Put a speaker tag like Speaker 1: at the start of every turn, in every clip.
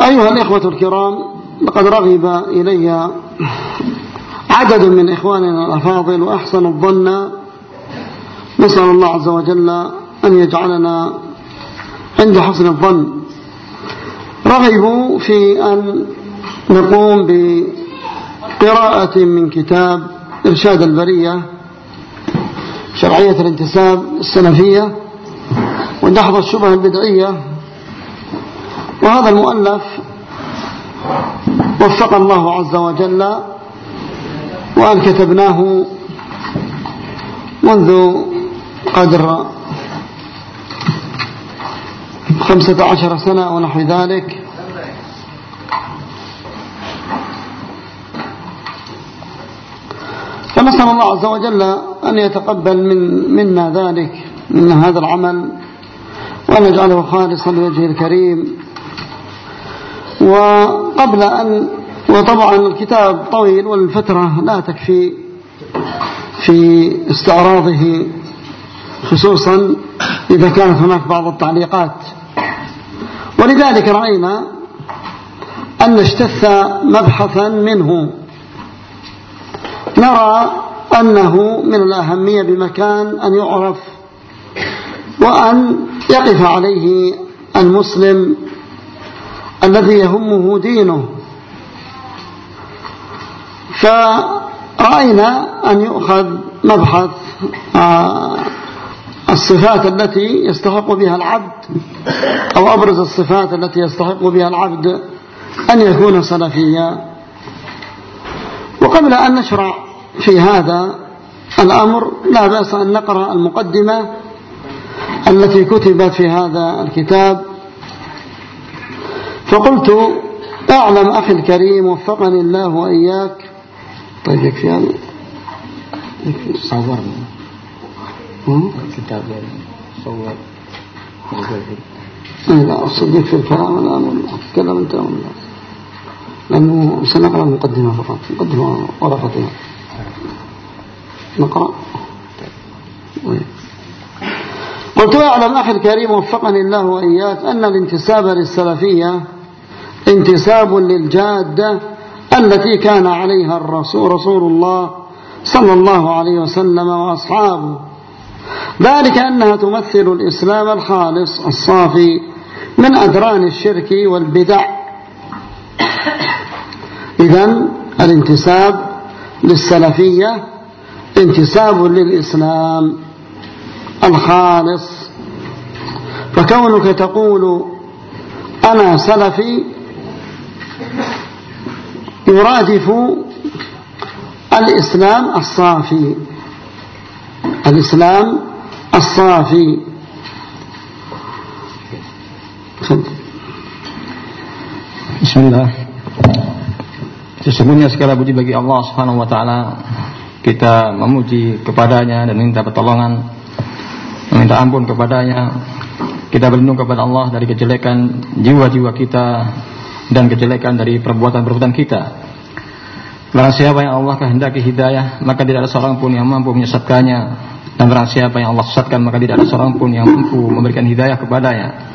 Speaker 1: أيها الإخوة الكرام لقد رغب إلي عدد من إخواننا الأفاضل وأحسن الظن نسأل الله عز وجل أن يجعلنا عند حسن الظن. رغبوا في أن نقوم بقراءة من كتاب إرشاد البرية شرعية الانتساب السلفية ودحض الشبه البدعية. وهذا المؤلف وفق الله عز وجل وأن كتبناه منذ قدر خمسة عشر سنة أو نحو ذلك. فنسأل الله عز وجل أن يتقبل من منا ذلك من هذا العمل وأن يجعله خالصا لوجهه الكريم. وقبل أن وطبعا الكتاب طويل والفترة لا تكفي في استعراضه خصوصا إذا كانت هناك بعض التعليقات. ولذلك رأينا أن نجتث مبحثا منه. نرى أنه من الأهمية بمكان أن يعرف وأن يقف عليه المسلم الذي يهمه دينه. فرأينا أن يؤخذ مبحث الصفات التي يستحق بها العبد أو أبرز الصفات التي يستحق بها العبد أن يكون سلفيا؟ وقبل أن نشرع في هذا الأمر لا بأس أن نقرأ المقدمة التي كتبت في هذا الكتاب فقلت أعلم أخي الكريم وفقني الله وإياك. طيب يكفي هذا يكفي
Speaker 2: صورنا الكتاب صور
Speaker 1: لا أصدق في الكلام الآن ولا تكلم أنت ولا لأنه سنقرأ المقدمة فقط. مقدمة ورقتها نقرأ؟ قلت أعلم أخي الكريم وفقني الله وإياك أن الانتساب للسلفية انتساب للجادة التي كان عليها الرسول رسول الله صلى الله عليه وسلم وأصحابه. ذلك أنها تمثل الإسلام الخالص الصافي من أدران الشرك والبدع. إذن الانتساب للسلفية انتساب للإسلام الخالص. فكونك تقول أنا سلفي يرادف الإسلام الصافي الإسلام الصافي
Speaker 2: Bismillah Sesungguhnya segala puji bagi Allah Subhanahu wa taala. Kita memuji kepadanya dan minta pertolongan, meminta ampun kepadanya. Kita berlindung kepada Allah dari kejelekan jiwa-jiwa kita dan kejelekan dari perbuatan-perbuatan kita. Barang siapa yang Allah kehendaki hidayah, maka tidak ada seorang pun yang mampu menyesatkannya. Dan barang siapa yang Allah sesatkan, maka tidak ada seorang pun yang mampu memberikan hidayah kepadanya.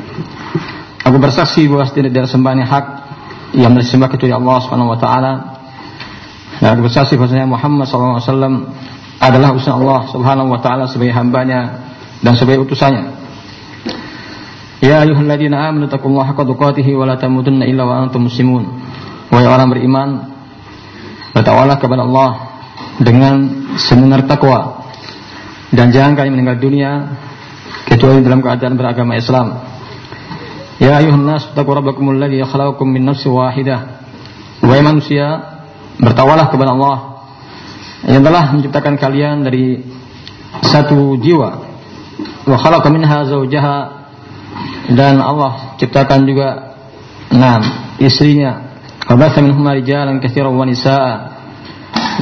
Speaker 2: Aku bersaksi bahwa tidak ada sembahan yang hak yang disembah kecuali Allah Subhanahu wa taala. Dan aku bersaksi bahwasanya Muhammad wasallam adalah utusan Allah Subhanahu wa taala sebagai hambanya dan sebagai utusannya. Ya ayyuhalladzina amanu taqullaha haqqa tuqatih wa la tamutunna illa wa antum muslimun. Wahai orang beriman, bertakwalah kepada Allah dengan sebenar takwa dan jangan kalian meninggal dunia kecuali dalam keadaan beragama Islam. Ya ayuhan nas taqu rabbakumul ladzi khalaqakum min nafsin wahidah. Wahai manusia, bertawalah kepada Allah yang telah menciptakan kalian dari satu jiwa. Wa khalaqa minha zawjaha dan Allah ciptakan juga enam istrinya Wabatha minhuma rijalan katsiran wa nisaa.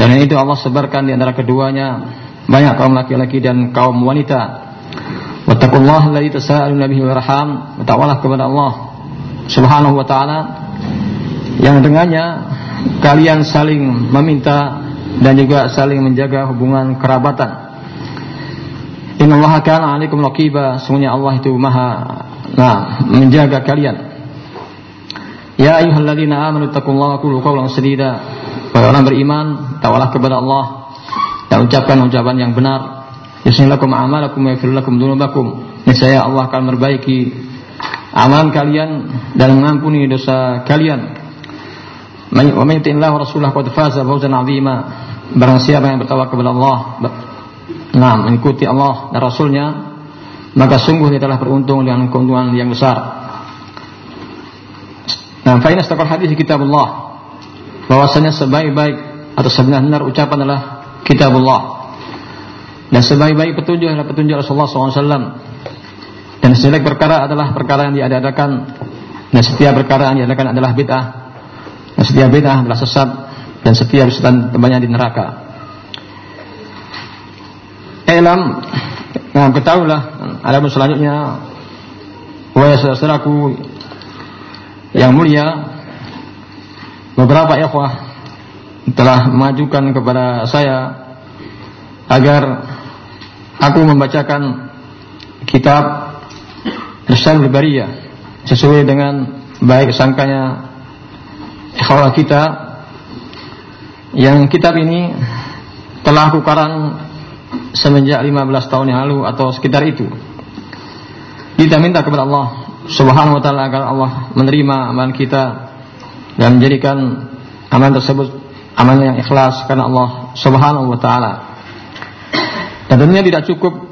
Speaker 2: Dan itu Allah sebarkan di antara keduanya banyak kaum laki-laki dan kaum wanita. Wattaqullaha alladzi tasaaluna bihi wal arham. Bertakwalah kepada Allah Subhanahu wa taala yang dengannya kalian saling meminta dan juga saling menjaga hubungan kerabatan. Inna Allah kana 'alaikum raqiba. Sungguhnya Allah itu Maha Nah, menjaga kalian. Ya ayyuhalladzina amanu taqullaha qulu qawlan sadida. Wahai orang beriman, tawalah kepada Allah dan ucapkan ucapan yang benar. Yusnilakum a'malakum wa yaghfir lakum. Niscaya Allah akan memperbaiki amalan kalian dan mengampuni dosa kalian. Wa may yuti'illah wa rasulahu qad faza fawzan 'azima. Barang siapa yang bertawakal kepada Allah, nah mengikuti Allah dan Rasulnya, maka sungguh dia telah beruntung dengan keuntungan yang besar. Nah, fa'inah stakal hadis kitabullah. Bahwasanya sebaik-baik atau sebenar-benar ucapan adalah kitabullah. Dan sebaik-baik petunjuk adalah petunjuk Rasulullah SAW. Dan sejelek perkara adalah perkara yang diadakan. Dan setiap perkara yang diadakan adalah bid'ah. Dan setiap bid'ah adalah sesat. Dan setiap sesat tempatnya di neraka. Elam Nah, ketahuilah ada selanjutnya. Wahai saudaraku yang mulia beberapa ikhwah telah mengajukan kepada saya agar aku membacakan kitab Risalah Bariyah sesuai dengan baik sangkanya ikhwah kita. Yang kitab ini telah aku karang semenjak 15 tahun yang lalu atau sekitar itu. Kita minta kepada Allah Subhanahu wa taala agar Allah menerima amalan kita dan menjadikan amalan tersebut amalan yang ikhlas karena Allah Subhanahu wa taala. Tentunya tidak cukup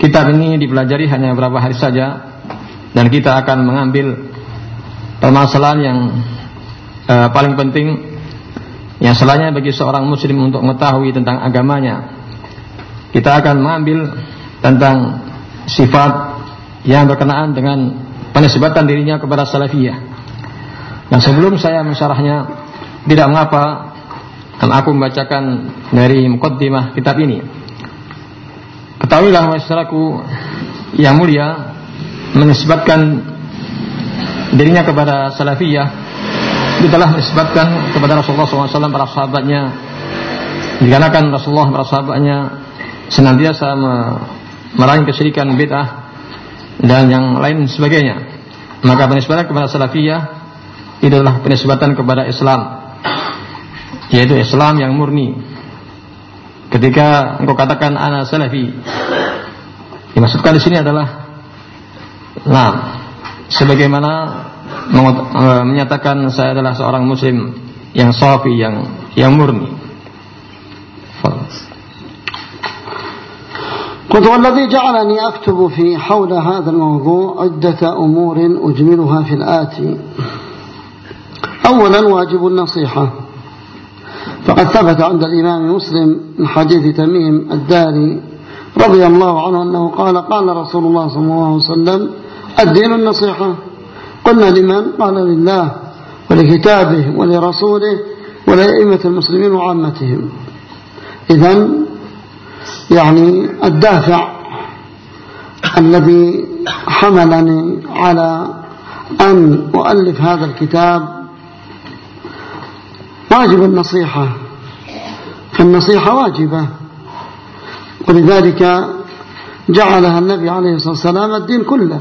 Speaker 2: kitab ini dipelajari hanya beberapa hari saja dan kita akan mengambil permasalahan yang uh, paling penting yang selainnya bagi seorang muslim untuk mengetahui tentang agamanya kita akan mengambil tentang sifat yang berkenaan dengan penisbatan dirinya kepada salafiyah. Dan sebelum saya mensyarahnya, tidak mengapa aku membacakan dari mukaddimah kitab ini. Ketahuilah masyarakat yang mulia menisbatkan dirinya kepada salafiyah itu telah menisbatkan kepada Rasulullah SAW para sahabatnya dikarenakan Rasulullah para sahabatnya senantiasa merangi kesyirikan bid'ah dan yang lain sebagainya. Maka penisbatan kepada salafiyah itu adalah penisbatan kepada Islam yaitu Islam yang murni. Ketika engkau katakan ana salafi, dimaksudkan di sini adalah nah sebagaimana e, menyatakan saya adalah seorang muslim yang safi yang yang murni.
Speaker 1: قلت والذي جعلني أكتب في حول هذا الموضوع عدة أمور أجملها في الآتي أولا واجب النصيحة. فقد ثبت عند الإمام مسلم من حديث تميم الداري رضي الله عنه أنه قال قال رسول الله صلى الله عليه وسلم الدين النصيحة. قلنا لمن؟ قال لله ولكتابه ولرسوله ولأئمة المسلمين وعامتهم. إذن يعني الدافع الذي حملني على أن أؤلف هذا الكتاب. واجب النصيحة فالنصيحة واجبة ولذلك جعلها النبي عليه الصلاة والسلام الدين كله.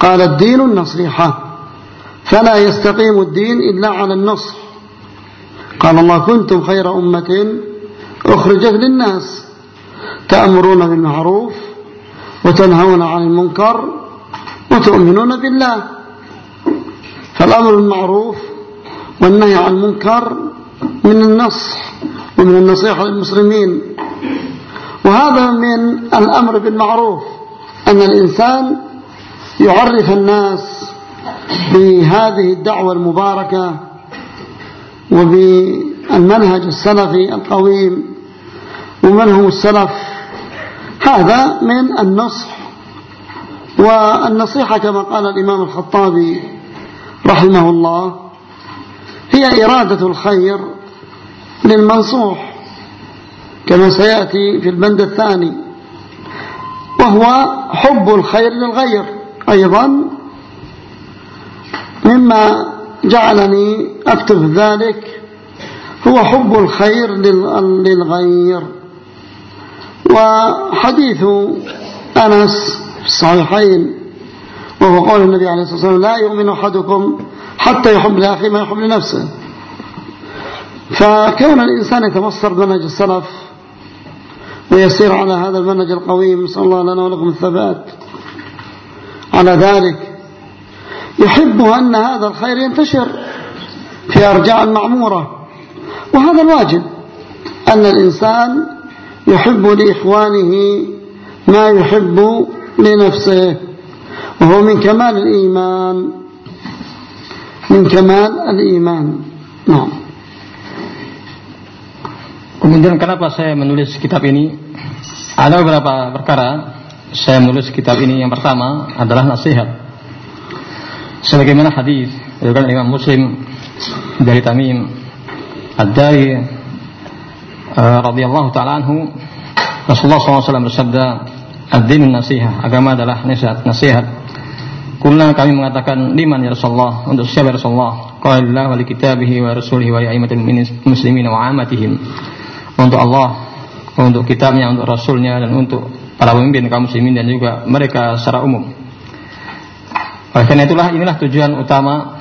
Speaker 1: قال الدين النصيحة فلا يستقيم الدين إلا على النصح. قال الله كنتم خير أمة أخرجت للناس. تأمرون بالمعروف وتنهون عن المنكر وتؤمنون بالله. فالأمر بالمعروف والنهي عن المنكر من النصح ومن النصيحة للمسلمين. وهذا من الأمر بالمعروف أن الإنسان يعرف الناس بهذه الدعوة المباركة وبالمنهج السلفي القويم. ومن هم السلف؟ هذا من النصح. والنصيحة كما قال الإمام الخطابي رحمه الله هي إرادة الخير للمنصوح كما سيأتي في البند الثاني وهو حب الخير للغير. أيضا مما جعلني أكتب ذلك هو حب الخير للغير. وحديث أنس في الصحيحين وهو قول النبي عليه الصلاة والسلام لا يؤمن أحدكم حتى يحب لأخي ما يحب لنفسه. فكون الإنسان يتمصر بمنهج السلف ويسير على هذا المنهج القويم نسأل الله لنا ولكم الثبات. على ذلك يحب أن هذا الخير ينتشر في أرجاء المعمورة وهذا الواجب أن الإنسان يحب لإخوانه ما يحب لنفسه وهو من كمال الإيمان من كمال الإيمان نعم
Speaker 2: Kemudian kenapa saya menulis kitab ini? Ada beberapa perkara saya menulis kitab ini. Yang pertama adalah nasihat sebagaimana hadis diriwayatkan Imam Muslim dari Tamim Ad-Dari uh, radhiyallahu taala anhu Rasulullah SAW bersabda ad-dinun nasihat agama adalah nasihat nasihat. Kulna kami mengatakan liman ya Rasulullah? Untuk siapa ya Rasulullah? Qala wa li kitabihi wa rasulihi wa aimatil muslimin wa amatihim. Untuk Allah untuk kitabnya untuk rasulnya dan untuk para pemimpin kaum muslimin dan juga mereka secara umum. Oleh karena itulah inilah tujuan utama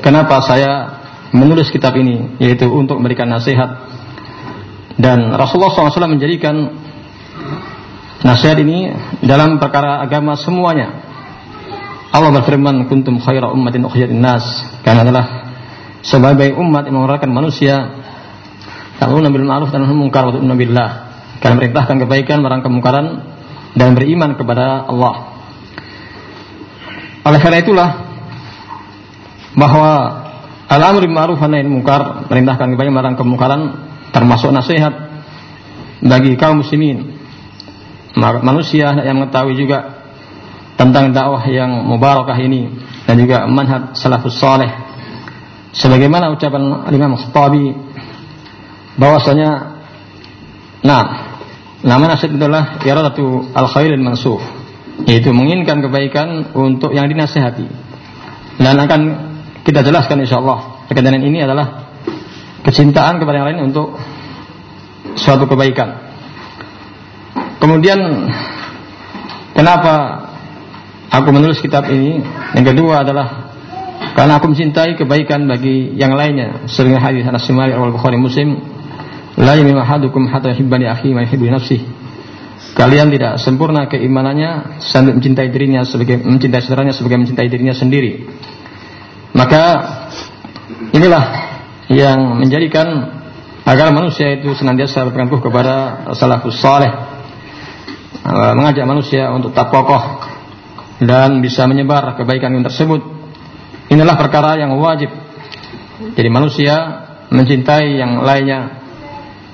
Speaker 2: kenapa saya menulis kitab ini, yaitu untuk memberikan nasihat. Dan Rasulullah SAW menjadikan nasihat ini dalam perkara agama semuanya. Allah berfirman, "Kuntum khaira ummatin ukhrijatin nas." Karena adalah sebagai umat yang mengeluarkan manusia ta'muruna bil ma'ruf dan wa tu'minuna billah. Karena merintahkan kebaikan, melarang kemungkaran dan beriman kepada Allah. Oleh karena itulah bahwa al-amr ma'ruf wa nahi munkar merintahkan kebaikan melarang kemungkaran termasuk nasihat bagi kaum muslimin. Manusia yang mengetahui juga tentang dakwah yang mubarakah ini dan juga manhaj salafus saleh. Sebagaimana ucapan Imam Khattabi bahwasanya nah nama nasihat adalah iradatu al-khairil mansuf yaitu menginginkan kebaikan untuk yang dinasehati dan akan kita jelaskan insya Allah terkait ini adalah kecintaan kepada yang lain untuk suatu kebaikan. Kemudian kenapa aku menulis kitab ini? Yang kedua adalah karena aku mencintai kebaikan bagi yang lainnya. Sering hadis Anas Malik al Bukhari Muslim. La yamin ahadukum hatta yuhibbani akhi ma yuhibbu nafsihi. Kalian tidak sempurna keimanannya sampai mencintai dirinya sebagai mencintai saudaranya sebagai mencintai dirinya sendiri. Maka inilah yang menjadikan agar manusia itu senantiasa berpegang kepada salafus saleh mengajak manusia untuk tak kokoh dan bisa menyebar kebaikan yang tersebut. Inilah perkara yang wajib. Jadi manusia mencintai yang lainnya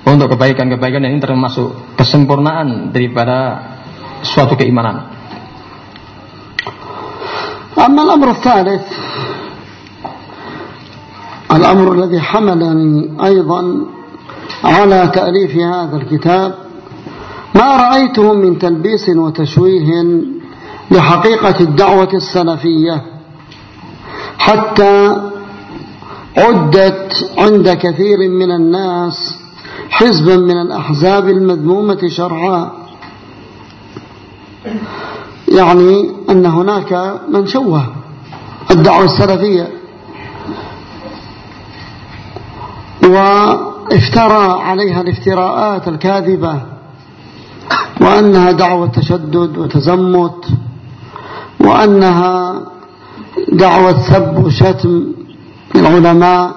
Speaker 2: untuk kebaikan-kebaikan ini termasuk kesempurnaan daripada suatu keimanan.
Speaker 1: أما الأمر الثالث الأمر الذي حملني أيضا على تأليف هذا الكتاب ما رأيته من تلبيس وتشويه لحقيقة الدعوة السلفية حتى عدت عند كثير من الناس حزبا من الأحزاب المذمومة شرعا. يعني أن هناك من شوه الدعوة السلفية. وافترى عليها الافتراءات الكاذبة وأنها دعوة تشدد وتزمت وأنها دعوة سب وشتم العلماء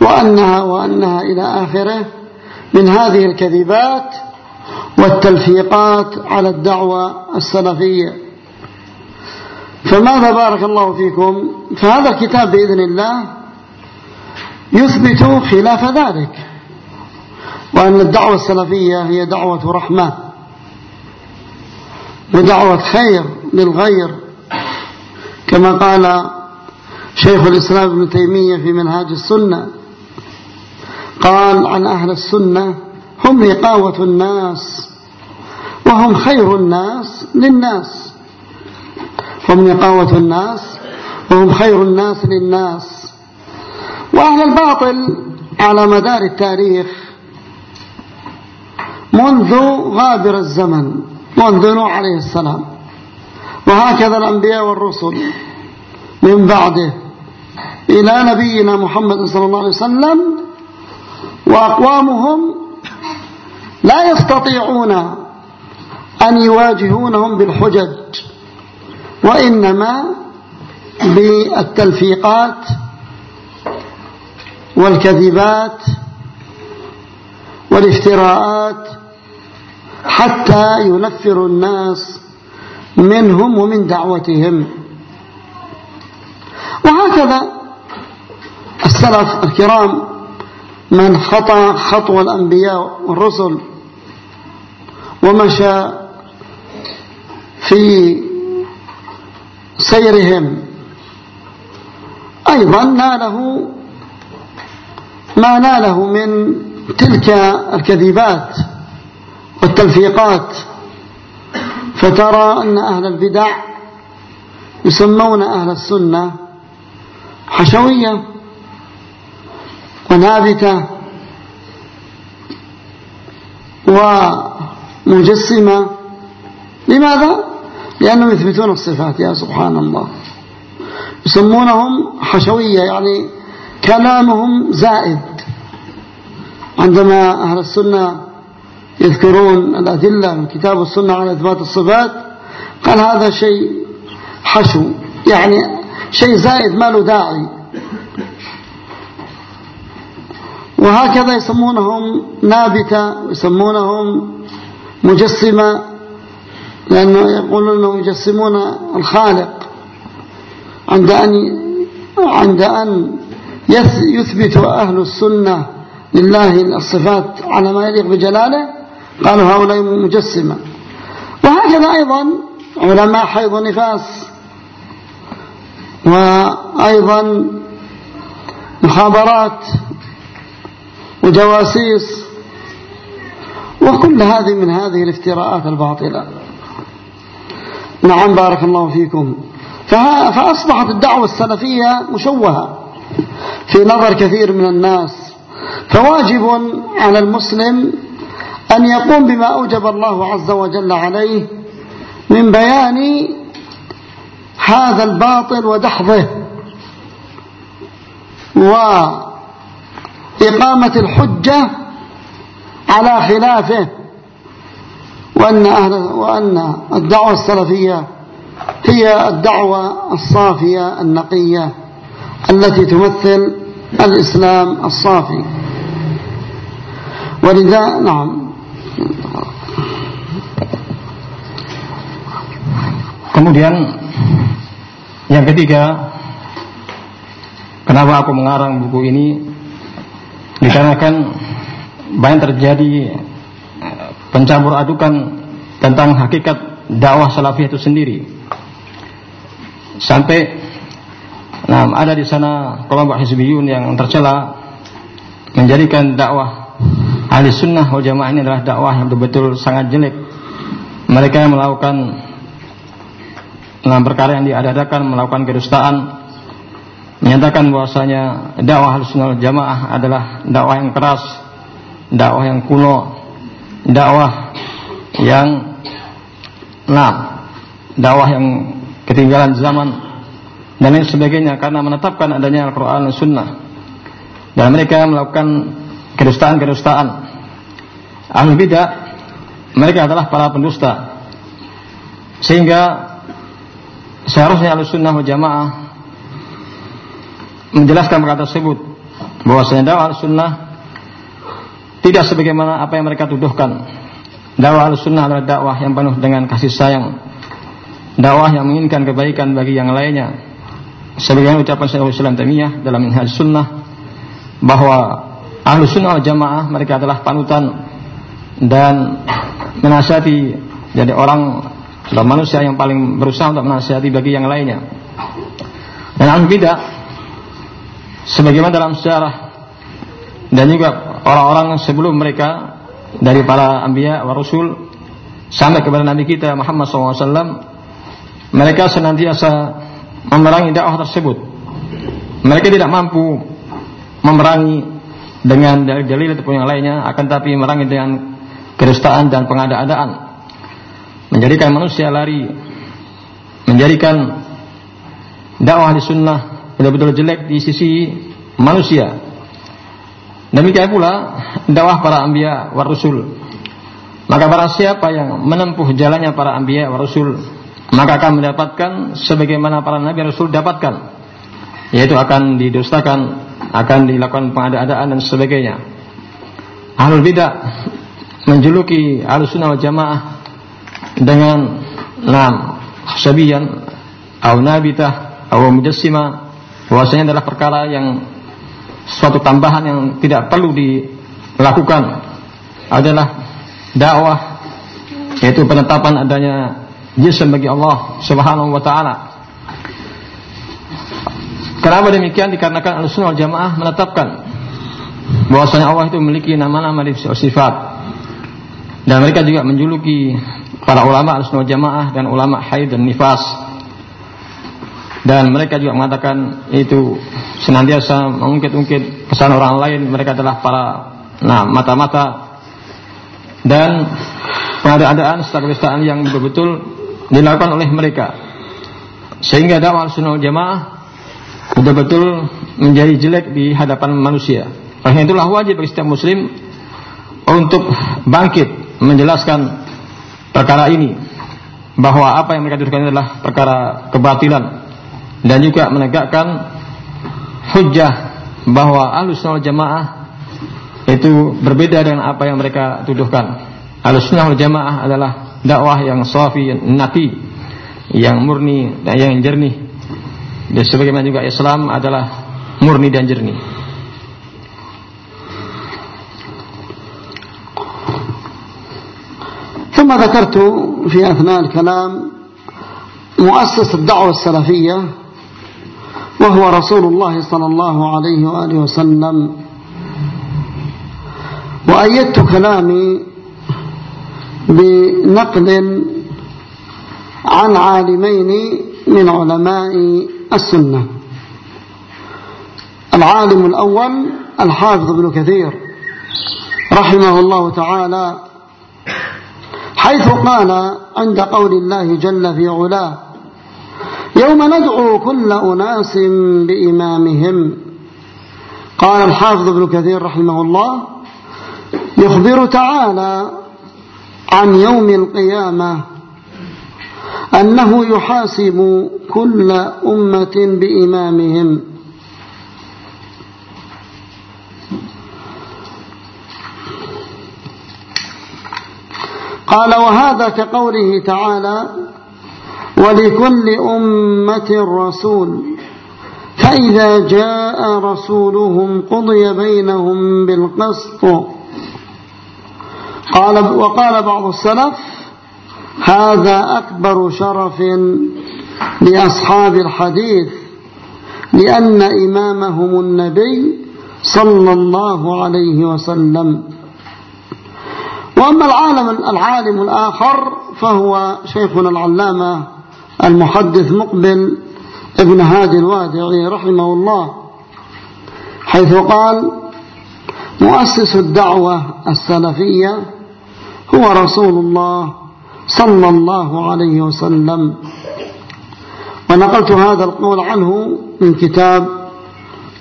Speaker 1: وأنها وأنها إلى آخره من هذه الكذبات والتلفيقات على الدعوة السلفية. فماذا بارك الله فيكم؟ فهذا الكتاب بإذن الله يثبت خلاف ذلك. وأن الدعوة السلفية هي دعوة رحمة. ودعوة خير للغير. كما قال شيخ الإسلام ابن تيمية في منهاج السنة. قال عن أهل السنة هم رقاوة الناس وهم خير الناس للناس. هم رقاوة الناس وهم خير الناس للناس. وأهل الباطل على مدار التاريخ منذ غابر الزمن منذ نوح عليه السلام. وهكذا الأنبياء والرسل من بعده إلى نبينا محمد صلى الله عليه وسلم وأقوامهم لا يستطيعون أن يواجهونهم بالحجج وإنما بالتلفيقات والكذبات والافتراءات حتى ينفر الناس منهم ومن دعوتهم. وهكذا السلف الكرام من خطى خطو الأنبياء والرسل ومشى في سيرهم أيضا ناله ما ناله من تلك الكذبات والتلفيقات فترى أن أهل البدع يسمون أهل السنة حشوية ونابتة ومجسمة لماذا؟ لأنهم يثبتون الصفات يا سبحان الله يسمونهم حشوية يعني كلامهم زائد. عندما أهل السنة يذكرون الأدلة من كتاب السنة على إثبات الصفات قال هذا شيء حشو يعني شيء زائد ما له داعي. وهكذا يسمونهم نابتة ويسمونهم مجسمة لأنه يقولون أنهم يجسمون الخالق. عند أن عند أن يثبت أهل السنة لله الصفات على ما يليق بجلاله؟ قالوا هؤلاء مجسمة. وهكذا أيضا علماء حيض ونفاس وأيضا مخابرات وجواسيس وكل هذه من هذه الافتراءات الباطلة. نعم بارك الله فيكم. فأصبحت الدعوة السلفية مشوهة. في نظر كثير من الناس فواجب على المسلم أن يقوم بما أوجب الله عز وجل عليه من بيان هذا الباطل ودحضه وإقامة الحجة على خلافه وأن, أهل وأن الدعوة السلفية هي الدعوة الصافية النقية. التي تمثل الإسلام الصافي ولذا نعم
Speaker 2: kemudian yang ketiga kenapa aku mengarang buku ini dikarenakan banyak terjadi eh, pencampur adukan tentang hakikat dakwah salafiyah itu sendiri sampai nah, ada di sana kelompok hizbiyun yang tercela menjadikan dakwah ahli sunnah wal jamaah ini adalah dakwah yang betul-betul sangat jelek. Mereka yang melakukan dalam perkara yang diadakan melakukan kedustaan menyatakan bahwasanya dakwah Ahlussunnah Jamaah adalah dakwah yang keras, dakwah yang kuno, dakwah yang nah, dakwah yang ketinggalan zaman dan lain sebagainya karena menetapkan adanya Al-Quran dan Sunnah. Dan mereka melakukan kedustaan-kedustaan. Ahli bidah mereka adalah para pendusta. Sehingga seharusnya ahli sunnah jamaah menjelaskan perkara tersebut. Bahwasanya dakwah ahli sunnah tidak sebagaimana apa yang mereka tuduhkan. Dakwah ahli sunnah adalah dakwah yang penuh dengan kasih sayang. Dakwah yang menginginkan kebaikan bagi yang lainnya sebagaimana ucapan Syekhul Islam Taimiyah dalam Minhaj Sunnah bahwa ahlu sunnah jamaah mereka adalah panutan dan menasihati jadi orang atau manusia yang paling berusaha untuk menasihati bagi yang lainnya. Dan ahlu bidah sebagaimana dalam sejarah dan juga orang-orang sebelum mereka dari para anbiya wa rasul sampai kepada nabi kita Muhammad SAW mereka senantiasa memerangi dakwah tersebut. Mereka tidak mampu memerangi dengan dalil-dalil ataupun yang lainnya, akan tapi memerangi dengan kedustaan dan pengada-adaan. Menjadikan manusia lari, menjadikan dakwah di sunnah betul-betul jelek di sisi manusia. Demikian pula dakwah para anbiya wa rasul. Maka para siapa yang menempuh jalannya para anbiya wa rasul maka akan mendapatkan sebagaimana para nabi rasul dapatkan. Yaitu akan didustakan akan dilakukan pengada-adaan dan sebagainya. Ahlul bidah menjuluki ahlus sunnah wal jamaah dengan nam sabiyan atau nabitah atau mujassima bahwasanya adalah perkara yang suatu tambahan yang tidak perlu dilakukan. Adalah dakwah yaitu penetapan adanya jism bagi Allah Subhanahu wa taala. Kenapa demikian? Dikarenakan Ahlussunnah Jamaah menetapkan bahwasanya Allah itu memiliki nama-nama dan sifat. Dan mereka juga menjuluki para ulama Ahlussunnah Jamaah dan ulama haid dan nifas. Dan mereka juga mengatakan itu senantiasa mengungkit-ungkit pesan orang lain. Mereka adalah para nah mata-mata dan pengadaan serta yang betul-betul dilakukan oleh mereka sehingga dakwah sunnah jamaah betul-betul menjadi jelek di hadapan manusia oleh itulah wajib bagi setiap muslim untuk bangkit menjelaskan perkara ini bahwa apa yang mereka tuduhkan adalah perkara kebatilan dan juga menegakkan hujah bahwa ahlus sunnah jamaah itu berbeda dengan apa yang mereka tuduhkan. Ahlus sunnah jamaah adalah dakwah yang safi, yang naqi, yang murni dan yang jernih. Dan sebagaimana juga Islam adalah murni dan jernih.
Speaker 1: ثم ذكرت في أثناء الكلام مؤسس الدعوة السلفية وهو رسول الله صلى الله عليه وآله وسلم وأيدت كلامي بنقل عن عالمين من علماء السنة. العالم الأول الحافظ ابن كثير رحمه الله تعالى حيث قال عند قول الله جل في علاه يوم ندعو كل أناس بإمامهم. قال الحافظ ابن كثير رحمه الله يخبر تعالى عن يوم القيامة أنه يحاسب كل أمة بإمامهم. قال وهذا كقوله تعالى ولكل أمة رسول. فإذا جاء رسولهم قضي بينهم بالقسط. قال وقال بعض السلف هذا أكبر شرف لأصحاب الحديث لأن إمامهم النبي صلى الله عليه وسلم. وأما العالم العالم الآخر فهو شيخنا العلامة المحدث مقبل ابن هادي الوادعي رحمه الله حيث قال مؤسس الدعوة السلفية هو رسول الله صلى الله عليه وسلم. ونقلت هذا القول عنه من كتاب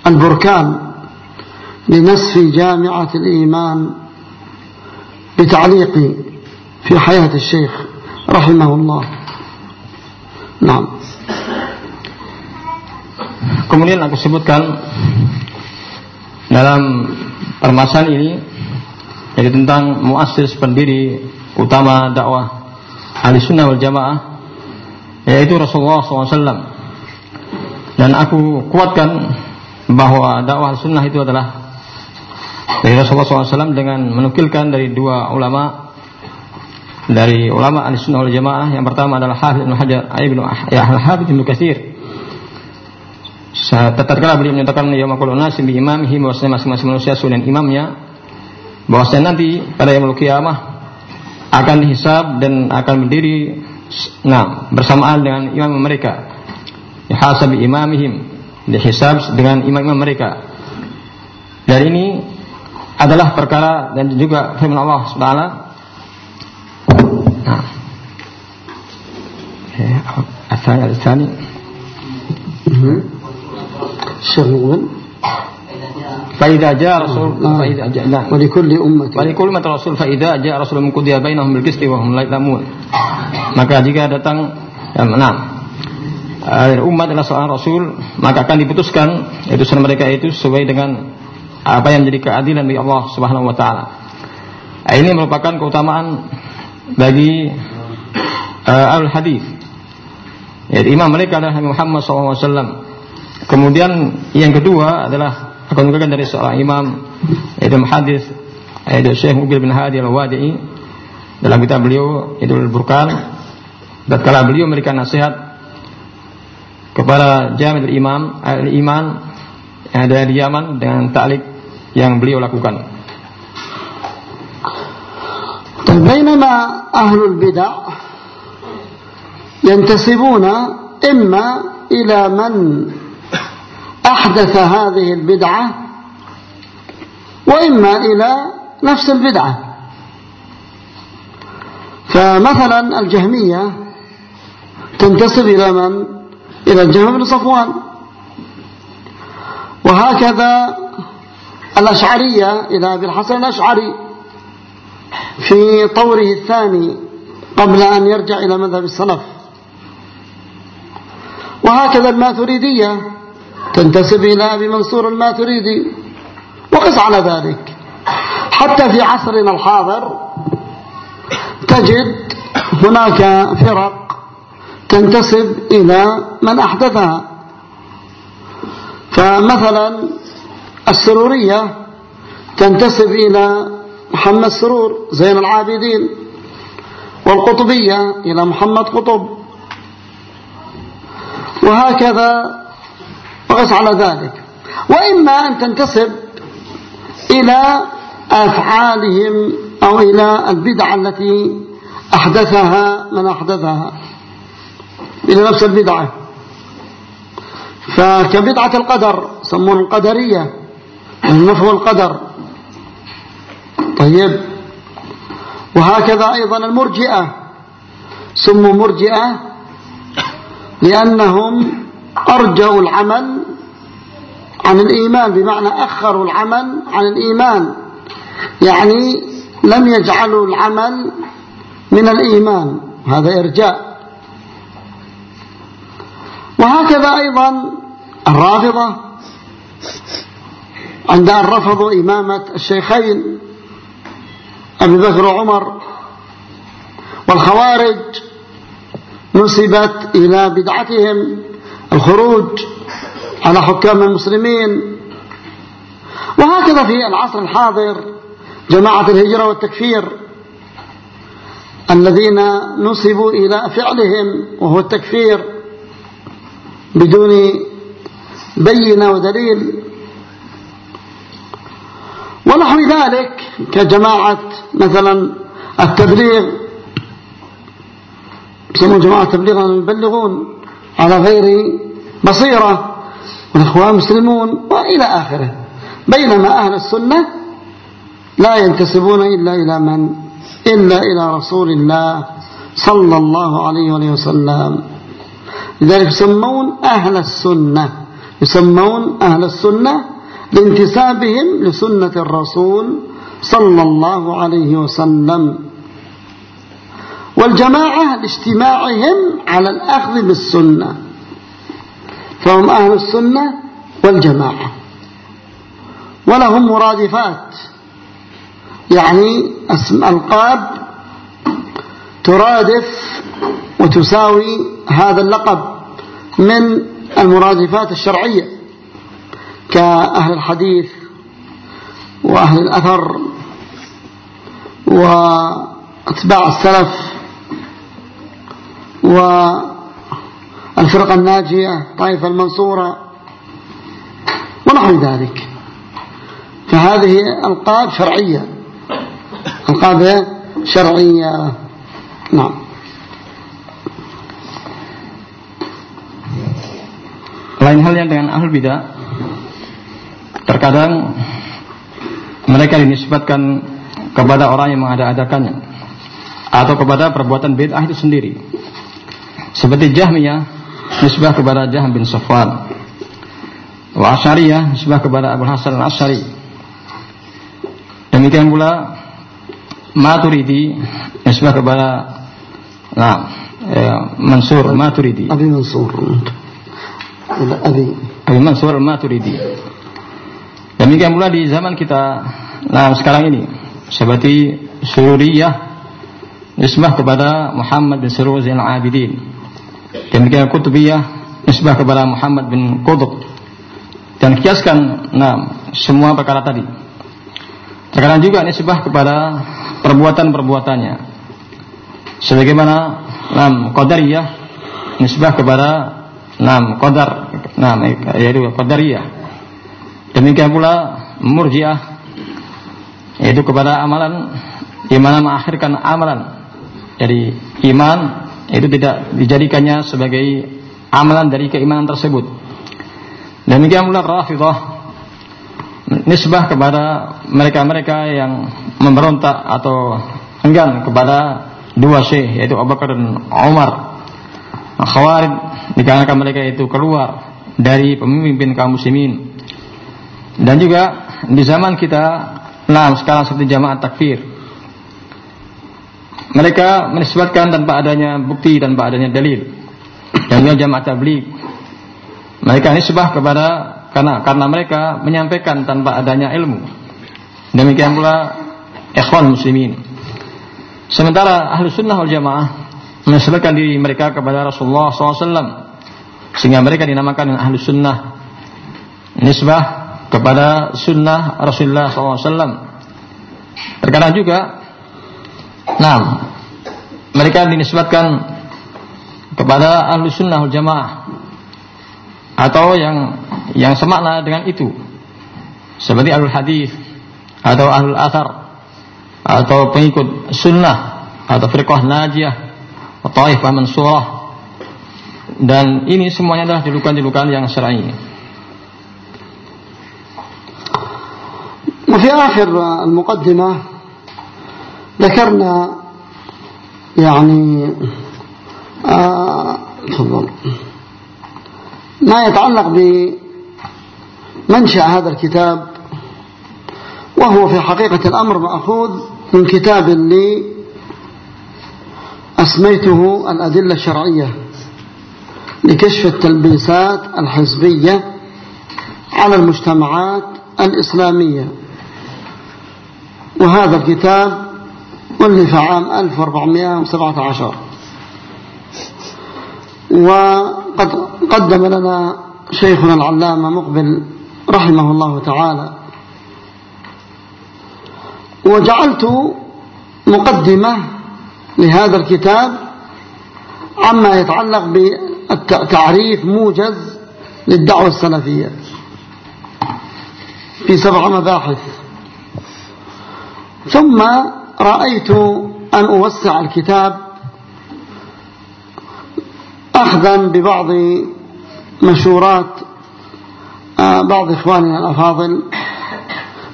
Speaker 1: البركان لنسف جامعة الإيمان بتعليق في حياة الشيخ رحمه الله. نعم.
Speaker 2: Kemudian aku sebutkan dalam permasalahan ini jadi tentang muassis pendiri utama dakwah ahli sunnah wal jamaah yaitu Rasulullah SAW dan aku kuatkan bahwa dakwah sunnah itu adalah dari Rasulullah SAW dengan menukilkan dari dua ulama dari ulama ahli sunnah wal jamaah. Yang pertama adalah Hafidh Ibn Hajar Ibn ya Hafidh Ibn Katsir. Tatkala beliau menyatakan ya maqulun nasi bi imamihi bahwasanya masing-masing manusia sunan imamnya bahwasanya nanti pada yaumul kiamah akan dihisab dan akan berdiri nah bersamaan dengan imam mereka dihasabi imamihim dihisab dengan imam-imam mereka dan ini adalah perkara dan juga firman Allah Subhanahu Nah. الثاني الثاني
Speaker 1: شغل
Speaker 2: فإذا جاء رسول فإذا جاء لا
Speaker 1: ولكل أمة
Speaker 2: ولكل أمة رسول فإذا جاء رسول من قضي بينهم بالقسط وهم لا يظلمون maka jika datang yang menang umat adalah seorang rasul maka akan diputuskan itu mereka itu sesuai dengan apa yang menjadi keadilan bagi Allah Subhanahu wa taala. Ini merupakan keutamaan bagi uh, al hadis. Ya, imam mereka adalah Muhammad SAW. Kemudian yang kedua adalah akan menunjukkan dari seorang imam yaitu hadis yaitu Syekh Mubil bin Hadi al-Wadi'i dalam kitab beliau itu Al-Burkan tatkala beliau memberikan nasihat kepada Jamil Imam al-Iman yang ada di Yaman dengan taklik yang beliau lakukan.
Speaker 1: بينما أهل البدع ينتسبون إما إلى من أحدث هذه البدعة وإما إلى نفس البدعة. فمثلا الجهمية تنتسب إلى من؟ إلى الجهم بن صفوان. وهكذا الأشعرية إلى أبي الحسن الأشعري في طوره الثاني قبل أن يرجع إلى مذهب السلف. وهكذا الماثريدية تنتسب إلى أبي منصور الماتريدي وقس على ذلك. حتى في عصرنا الحاضر تجد هناك فرق تنتسب إلى من أحدثها. فمثلا السرورية تنتسب إلى محمد سرور زين العابدين والقطبية إلى محمد قطب. وهكذا وقس على ذلك. وإما أن تنتسب إلى أفعالهم أو إلى البدع التي أحدثها من أحدثها. إلى نفس البدعة فكبدعة القدر يسمون القدرية النفو القدر. طيب. وهكذا أيضا المرجئة سموا مرجئة لأنهم أرجوا العمل عن الإيمان بمعنى أخروا العمل عن الإيمان. يعني لم يجعلوا العمل من الإيمان هذا إرجاء. وهكذا أيضا الرافضة عند أن رفضوا إمامة الشيخين أبي بكر وعمر والخوارج نسبت إلى بدعتهم. الخروج على حكام المسلمين. وهكذا في العصر الحاضر جماعة الهجرة والتكفير الذين نسبوا إلى فعلهم وهو التكفير بدون بينة ودليل. ونحو ذلك كجماعة مثلا التبليغ يسمون جماعة التبليغ يبلغون. على غير بصيرة. والإخوان مسلمون وإلى آخره. بينما أهل السنة لا ينتسبون إلا إلى من؟ إلا إلى رسول الله صلى الله عليه وسلم. لذلك يسمون أهل السنة. يسمون أهل السنة لانتسابهم لسنة الرسول صلى الله عليه وسلم. والجماعة لاجتماعهم على الأخذ بالسنة. فهم أهل السنة والجماعة. ولهم مرادفات. يعني ألقاب ترادف وتساوي هذا اللقب من المرادفات الشرعية كأهل الحديث وأهل الأثر وأتباع السلف والفرقة الناجية طائفة المنصورة ونحو ذلك فهذه ألقاب شرعية ألقاب شرعية نعم
Speaker 2: Lain halnya dengan ahlul bidah Terkadang Mereka dinisbatkan Kepada orang yang mengada-adakannya Atau kepada perbuatan bid'ah itu sendiri Seperti Jahmiyah Nisbah kepada Jahm bin Safwan. Wa Asyariyah Nisbah kepada Abu Hasan al-Asyari. Demikian pula Maturidi Nisbah kepada Nah, ya, Mansur Maturidi.
Speaker 1: Abi Mansur.
Speaker 2: Abi. Abi Mansur Maturidi. Demikian pula di zaman kita Nah sekarang ini. Seperti Sururiyah Nisbah kepada Muhammad bin Surur Zainal Abidin Demikian Kutubiyah Nisbah kepada Muhammad bin Qutub Dan kiaskan Nah semua perkara tadi. Terkadang juga nisbah kepada perbuatan-perbuatannya. Sebagaimana Nam Qadariyah Nisbah kepada Nam Qadar Nam yaitu Qadariyah. Demikian pula Murjiah Yaitu kepada amalan Di mana mengakhirkan amalan. Jadi iman Itu tidak dijadikannya sebagai Amalan dari keimanan tersebut. Demikian pula Rafidah Nisbah kepada mereka-mereka yang Memberontak atau Enggan kepada Dua syekh yaitu Abu Bakar dan Umar. Khawarij dikarenakan mereka itu keluar dari pemimpin kaum muslimin. Dan juga di zaman kita nah sekarang seperti jamaah takfir mereka menisbatkan tanpa adanya bukti tanpa adanya dalil. Dan juga jamaah tabligh. Mereka nisbah kepada karena karena mereka menyampaikan tanpa adanya ilmu. Demikian pula ikhwan muslimin. Sementara ahlu sunnah wal jamaah menisbatkan diri mereka kepada Rasulullah SAW sehingga mereka dinamakan ahlu sunnah. Nisbah kepada sunnah Rasulullah SAW terkadang juga nah mereka dinisbatkan kepada ahlu sunnah jamaah atau yang yang semakna dengan itu seperti ahlul hadis atau ahlul athar atau pengikut sunnah atau firqah najiyah Taifah Mansurah dan ini semuanya adalah julukan-julukan yang syar'i.
Speaker 1: وفي آخر المقدمة ذكرنا يعني آه تفضل. ما يتعلق بمنشأ هذا الكتاب وهو في حقيقة الأمر مأخوذ من كتاب لي أسميته الأدلة الشرعية لكشف التلبيسات الحزبية على المجتمعات الإسلامية. وهذا الكتاب ألف عام 1417 وقد قدم لنا شيخنا العلامة مقبل رحمه الله تعالى. وجعلت مقدمة لهذا الكتاب عما يتعلق بالتعريف موجز للدعوة السلفية في سبع مباحث. ثم رأيت أن أوسع الكتاب أخذا ببعض مشورات آه، بعض إخواننا الأفاضل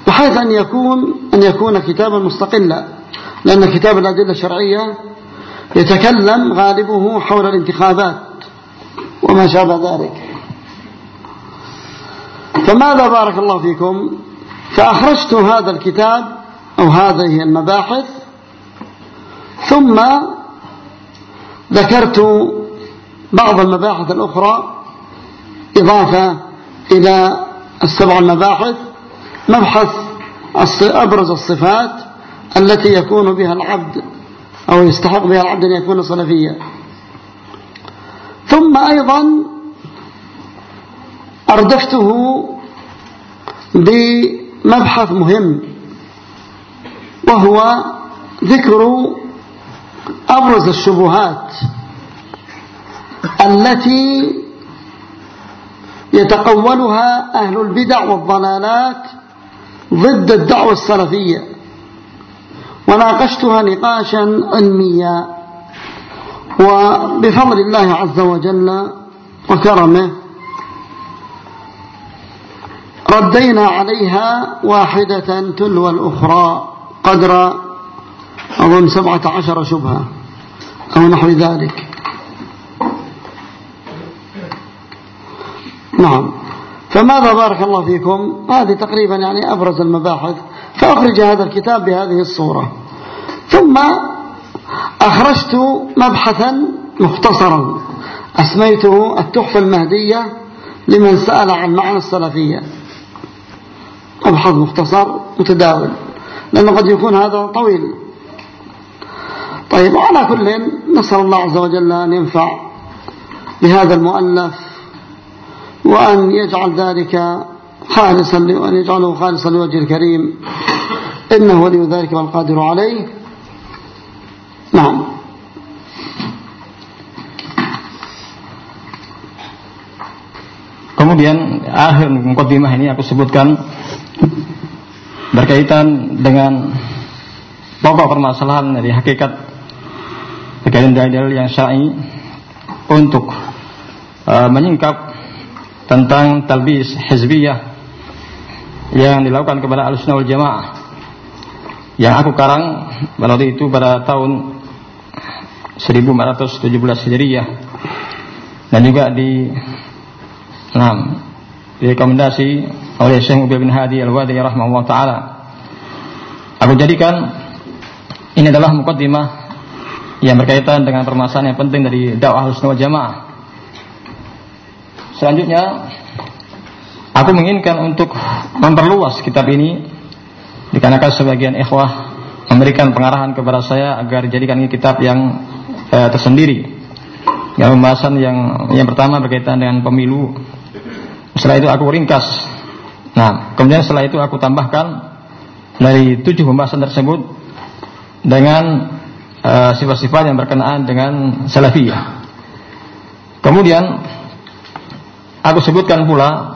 Speaker 1: بحيث أن يكون أن يكون كتابا مستقلا لأن كتاب الأدلة الشرعية يتكلم غالبه حول الانتخابات وما شابه ذلك. فماذا بارك الله فيكم؟ فأخرجت هذا الكتاب أو هذه المباحث. ثم ذكرت بعض المباحث الأخرى إضافة إلى السبع المباحث. مبحث أبرز الصفات التي يكون بها العبد أو يستحق بها العبد أن يكون صلفيا ثم أيضا أردفته بمبحث مهم وهو ذكر أبرز الشبهات التي يتقولها أهل البدع والضلالات ضد الدعوة السلفية. وناقشتها نقاشا علميا. وبفضل الله عز وجل وكرمه ردينا عليها واحدة تلو الأخرى. قدر أظن سبعة عشر شبهة أو نحو ذلك. نعم. فماذا بارك الله فيكم؟ هذه تقريبا يعني أبرز المباحث. فأخرج هذا الكتاب بهذه الصورة. ثم أخرجت مبحثا مختصرا. أسميته التحفة المهدية لمن سأل عن معنى السلفية. مبحث مختصر متداول. لأنه قد يكون هذا طويل. طيب على كل نسأل الله عز وجل أن ينفع بهذا المؤلف وأن يجعل ذلك خالصا وأن يجعله خالصا لوجه الكريم. إنه ولي ذلك والقادر عليه. نعم.
Speaker 2: Kemudian akhir mukadimah ini aku sebutkan. Berkaitan dengan pokok permasalahan dari hakikat berkaitan dalil yang syar'i untuk uh, menyingkap tentang talbis hizbiyah yang dilakukan kepada al-sunnah jamaah yang aku karang pada itu pada tahun 1417 Hijriah dan juga di nah, direkomendasi oleh Syekh Ubi bin Hadi Al-Wadi rahimahullah taala. Aku jadikan ini adalah mukaddimah yang berkaitan dengan permasalahan yang penting dari dakwah Ahlussunnah Jamaah. Selanjutnya aku menginginkan untuk memperluas kitab ini dikarenakan sebagian ikhwah memberikan pengarahan kepada saya agar dijadikan ini kitab yang eh, tersendiri. Yang pembahasan yang yang pertama berkaitan dengan pemilu setelah itu aku ringkas. Nah, kemudian setelah itu aku tambahkan dari tujuh pembahasan tersebut dengan eh, sifat-sifat uh, yang berkenaan dengan salafiyah. Kemudian aku sebutkan pula,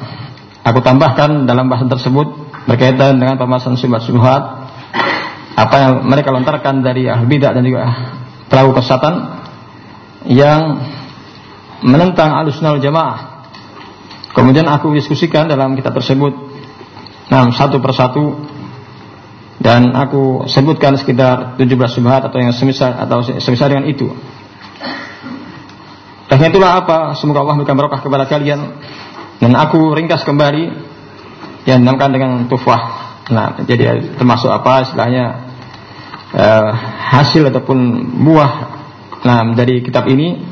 Speaker 2: aku tambahkan dalam bahasan tersebut berkaitan dengan pembahasan subhat-subhat apa yang mereka lontarkan dari ahli bidah dan juga pelaku kesatan yang menentang alusnal jamaah Kemudian aku diskusikan dalam kitab tersebut nah, satu persatu. Dan aku sebutkan sekitar 17 subhat atau yang semisal atau semisal dengan itu. Dan itulah apa? Semoga Allah memberikan berkah kepada kalian. Dan aku ringkas kembali yang dinamakan dengan tufah. Nah, jadi termasuk apa? Istilahnya eh, hasil ataupun buah nah dari kitab ini.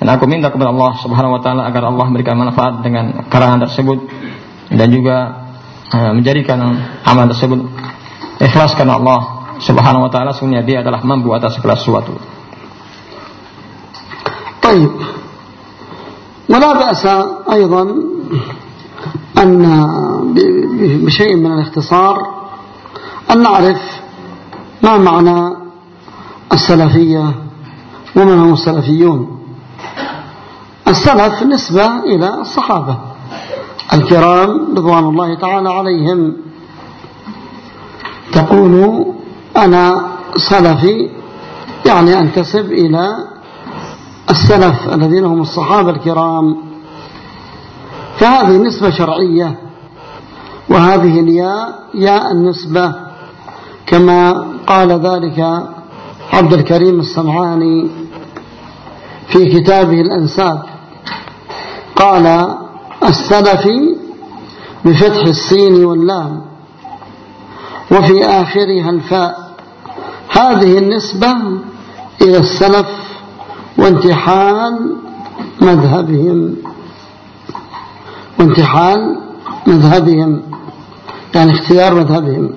Speaker 2: Dan aku minta kepada Allah Subhanahu wa taala agar Allah memberikan manfaat dengan karangan tersebut. Dan juga menjadikan amal tersebut ikhlas karena Allah Subhanahu wa taala sungguhnya dia adalah mampu atas segala sesuatu.
Speaker 1: طيب ولا بأس أيضا أن بشيء من الاختصار أن نعرف ما معنى السلفية ومن هم السلفيون السلف نسبة إلى الصحابة الكرام رضوان الله تعالى عليهم. تقول أنا سلفي يعني أنتسب إلى السلف الذين هم الصحابة الكرام. فهذه نسبة شرعية وهذه الياء ياء النسبة كما قال ذلك عبد الكريم الصنعاني في كتابه الأنساب. قال السلفي بفتح السين واللام وفي آخرها الفاء. هذه النسبة إلى السلف وانتحال مذهبهم. وانتحال مذهبهم يعني اختيار مذهبهم.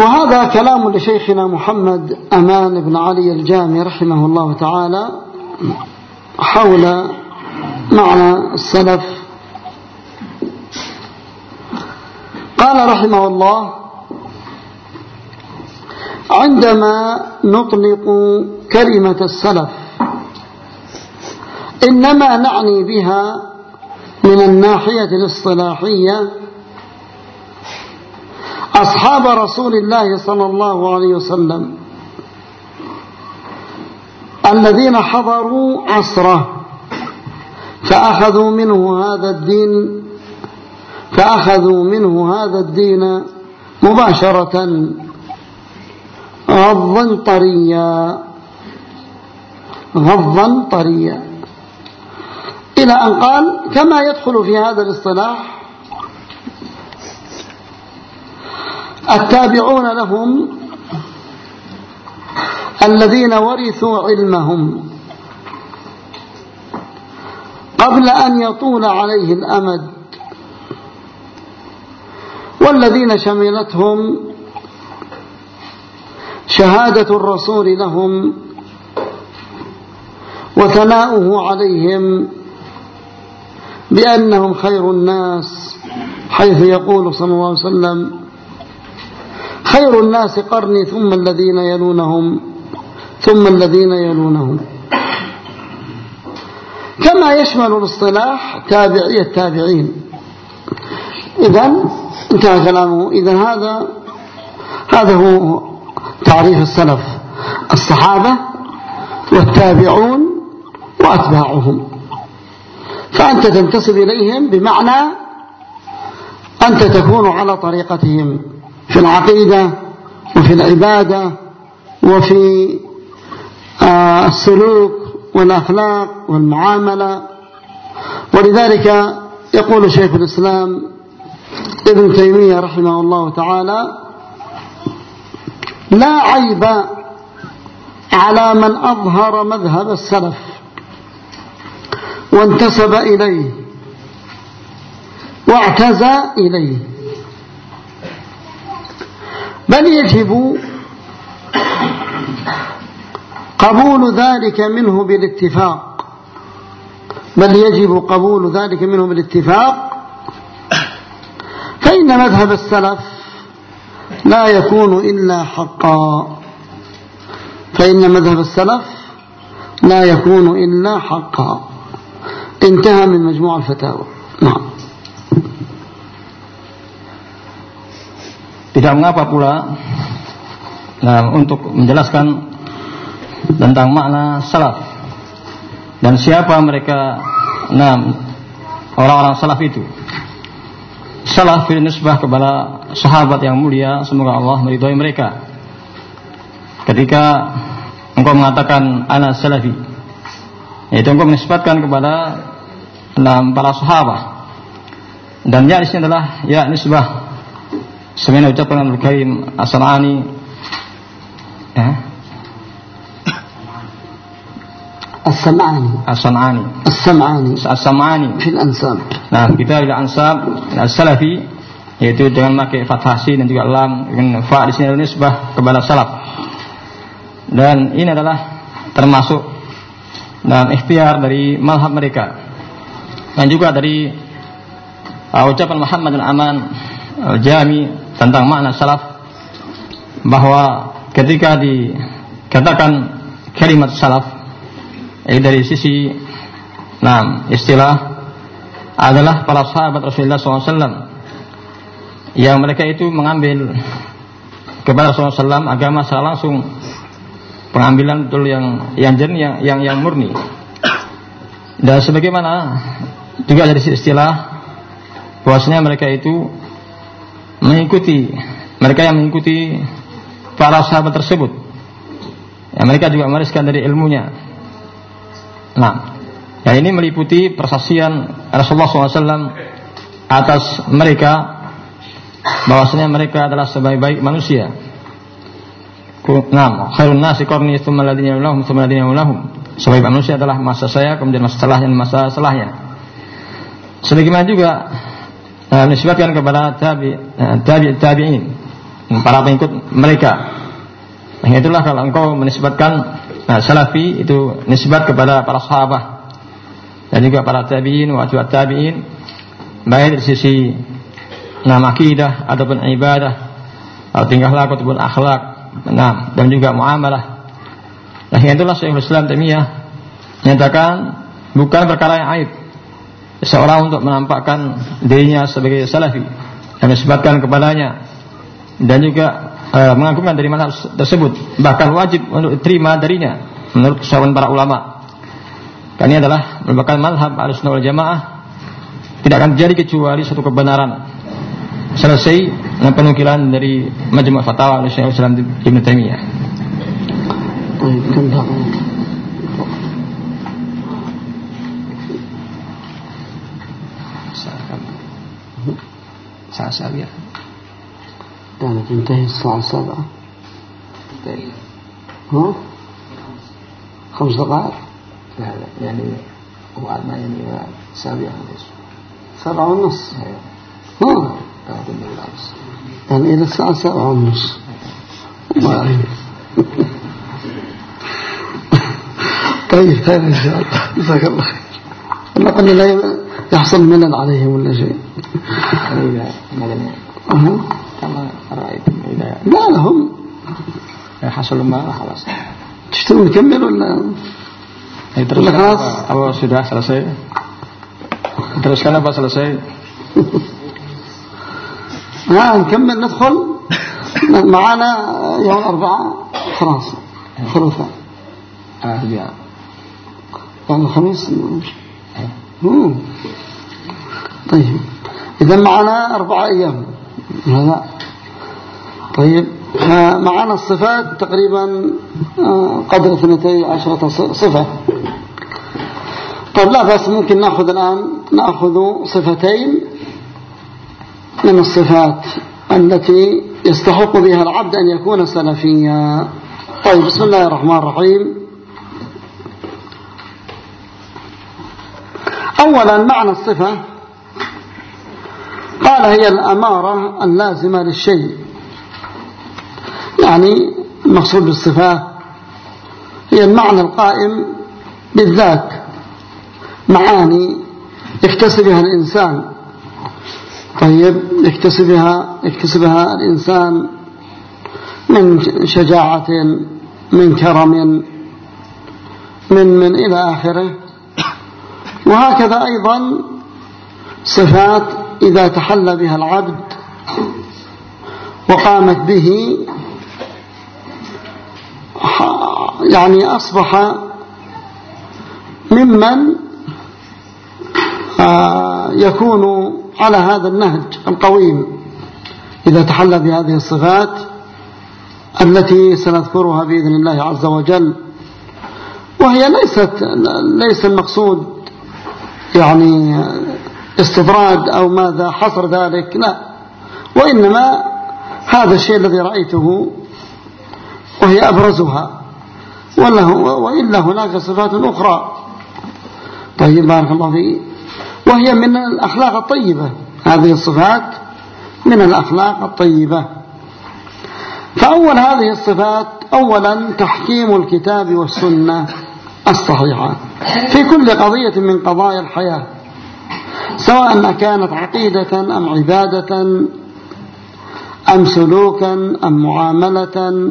Speaker 1: وهذا كلام لشيخنا محمد أمان بن علي الجامي رحمه الله تعالى. حول معنى السلف. قال رحمه الله عندما نطلق كلمة السلف إنما نعني بها من الناحية الاصطلاحية. أصحاب رسول الله صلى الله عليه وسلم الذين حضروا عصره فأخذوا منه هذا الدين فأخذوا منه هذا الدين مباشرة غضا طريا غضا طريا. إلى أن قال كما يدخل في هذا الاصطلاح التابعون لهم الذين ورثوا علمهم قبل أن يطول عليه الأمد والذين شملتهم شهادة الرسول لهم وثناؤه عليهم بأنهم خير الناس حيث يقول صلى الله عليه وسلم خير الناس قرني ثم الذين يلونهم. ثم الذين يلونهم. كما يشمل الاصطلاح تابعي التابعين. إذا انتهى كلامه. إذا هذا هذا هو تعريف السلف الصحابة والتابعون وأتباعهم. فأنت تنتسب إليهم بمعنى أنت تكون على طريقتهم في العقيدة وفي العبادة وفي السلوك والأخلاق والمعاملة. ولذلك يقول شيخ الإسلام ابن تيمية رحمه الله تعالى لا عيب على من أظهر مذهب السلف وانتسب إليه واعتزى إليه. بل يجب قبول ذلك منه بالاتفاق. بل يجب قبول ذلك منه بالاتفاق. فإن مذهب السلف لا يكون إلا حقا. فإن مذهب السلف لا يكون إلا حقا. انتهى من مجموع الفتاوى. نعم.
Speaker 2: Tidak mengapa pula nah, untuk menjelaskan tentang makna salaf dan siapa mereka nah, orang-orang salaf itu. Salaf fil nisbah kepada sahabat yang mulia, semoga Allah meridhai mereka. Ketika engkau mengatakan ana salafi, yaitu engkau menisbatkan kepada enam para sahabat. Dan ya di sini adalah ya nisbah Sebenarnya ucapkan Al Karim As-Sanani ya. As-Sanani
Speaker 1: As-Sam'ani.
Speaker 2: As-Sam'ani.
Speaker 1: Fil Ansab.
Speaker 2: Nah kita bila Ansab As-Salafi yaitu dengan pakai fathah sin dan juga lam dengan fa di sini nisbah kepada salaf. Dan ini adalah termasuk dalam ikhtiar dari malhab mereka. Dan juga dari uh, ucapan Muhammad bin Aman Al-Jami tentang makna salaf bahwa ketika dikatakan kalimat salaf eh, dari sisi nah, istilah adalah para sahabat Rasulullah SAW yang mereka itu mengambil kepada Rasulullah SAW agama secara langsung. Pengambilan betul yang yang jernih yang yang, yang murni. Dan sebagaimana juga dari istilah bahwasanya mereka itu mengikuti mereka yang mengikuti para sahabat tersebut. Ya, mereka juga mewariskan dari ilmunya nah ya ini meliputi persaksian Rasulullah SAW atas mereka bahwasanya mereka adalah sebaik-baik manusia Nah, khairun nasi qarni tsumma alladziina yalunhum tsumma alladziina yalunhum sebagai manusia adalah masa saya, kemudian masa setelahnya masa setelahnya. Sebagaimana juga uh, kepada tabi uh, tabi tabiin para pengikut mereka. Nah, itulah kalau engkau menisbatkan uh, salafi itu nisbat kepada para sahabat dan juga para tabiin wa tabiin baik dari sisi nama akidah ataupun ibadah atau tingkah laku ataupun akhlak nah, dan juga muamalah. Nah itulah Syekhul Islam Taimiyah nyatakan bukan perkara yang aib seorang untuk menampakkan dirinya sebagai salafi dan disebutkan kepadanya dan juga uh, dari mana tersebut. Bahkan wajib untuk terima darinya menurut kesawan para ulama. Karena ini adalah merupakan malhab al wal jamaah. Tidak akan terjadi kecuali suatu kebenaran. Selesai dengan penukilan dari majmu' fatwa al Islam Ibn Taimiyah. Saya sabar,
Speaker 1: يعني تنتهي الساعة السابعة ها؟ خمس دقائق؟
Speaker 2: لا لا يعني هو ما يعني السابعة
Speaker 1: سبعة ونص.
Speaker 2: ها؟
Speaker 1: يعني إلى الساعة سبعة ونص. ما طيب خير إن شاء الله. جزاك الله خير. النقل لا يحصل ملل عليهم ولا شيء. أه.
Speaker 2: كما رأيتم إذا
Speaker 1: لا لهم
Speaker 2: حصل ما خلاص.
Speaker 1: تشترون نكمل ولا؟
Speaker 2: ولا خلاص؟ أو sudah selesai teruskan apa selesai
Speaker 1: ها نكمل ندخل. معانا يوم الأربعاء خلاص. خلوفا
Speaker 2: آه
Speaker 1: يعني الخميس. طيب. إذا معنا أربعة أيام. هذا طيب معنا الصفات تقريبا آه، قدر اثنتي عشرة صفة. طيب لا بس ممكن نأخذ الآن نأخذ صفتين من الصفات التي يستحق بها العبد أن يكون سلفيا. طيب بسم الله الرحمن الرحيم. أولا معنى الصفة. قال هي الأمارة اللازمة للشيء. يعني المقصود بالصفات هي المعنى القائم بالذات معاني يكتسبها الإنسان. طيب يكتسبها يكتسبها الإنسان من شجاعة من كرم من من إلى آخره. وهكذا أيضا صفات إذا تحلى بها العبد وقامت به يعني أصبح ممن آه، يكون على هذا النهج القويم. إذا تحلى بهذه الصفات التي سنذكرها بإذن الله عز وجل وهي ليست ليس المقصود يعني استطراد أو ماذا حصر ذلك لا. وإنما هذا الشيء الذي رأيته وهي أبرزها. وإلا هناك صفات أخرى. طيب بارك الله فيك. وهي من الأخلاق الطيبة. هذه الصفات من الأخلاق الطيبة. فأول هذه الصفات أولا تحكيم الكتاب والسنة الصحيحة. في كل قضية من قضايا الحياة سواء كانت عقيدة أم عبادة أم سلوكا أم معاملة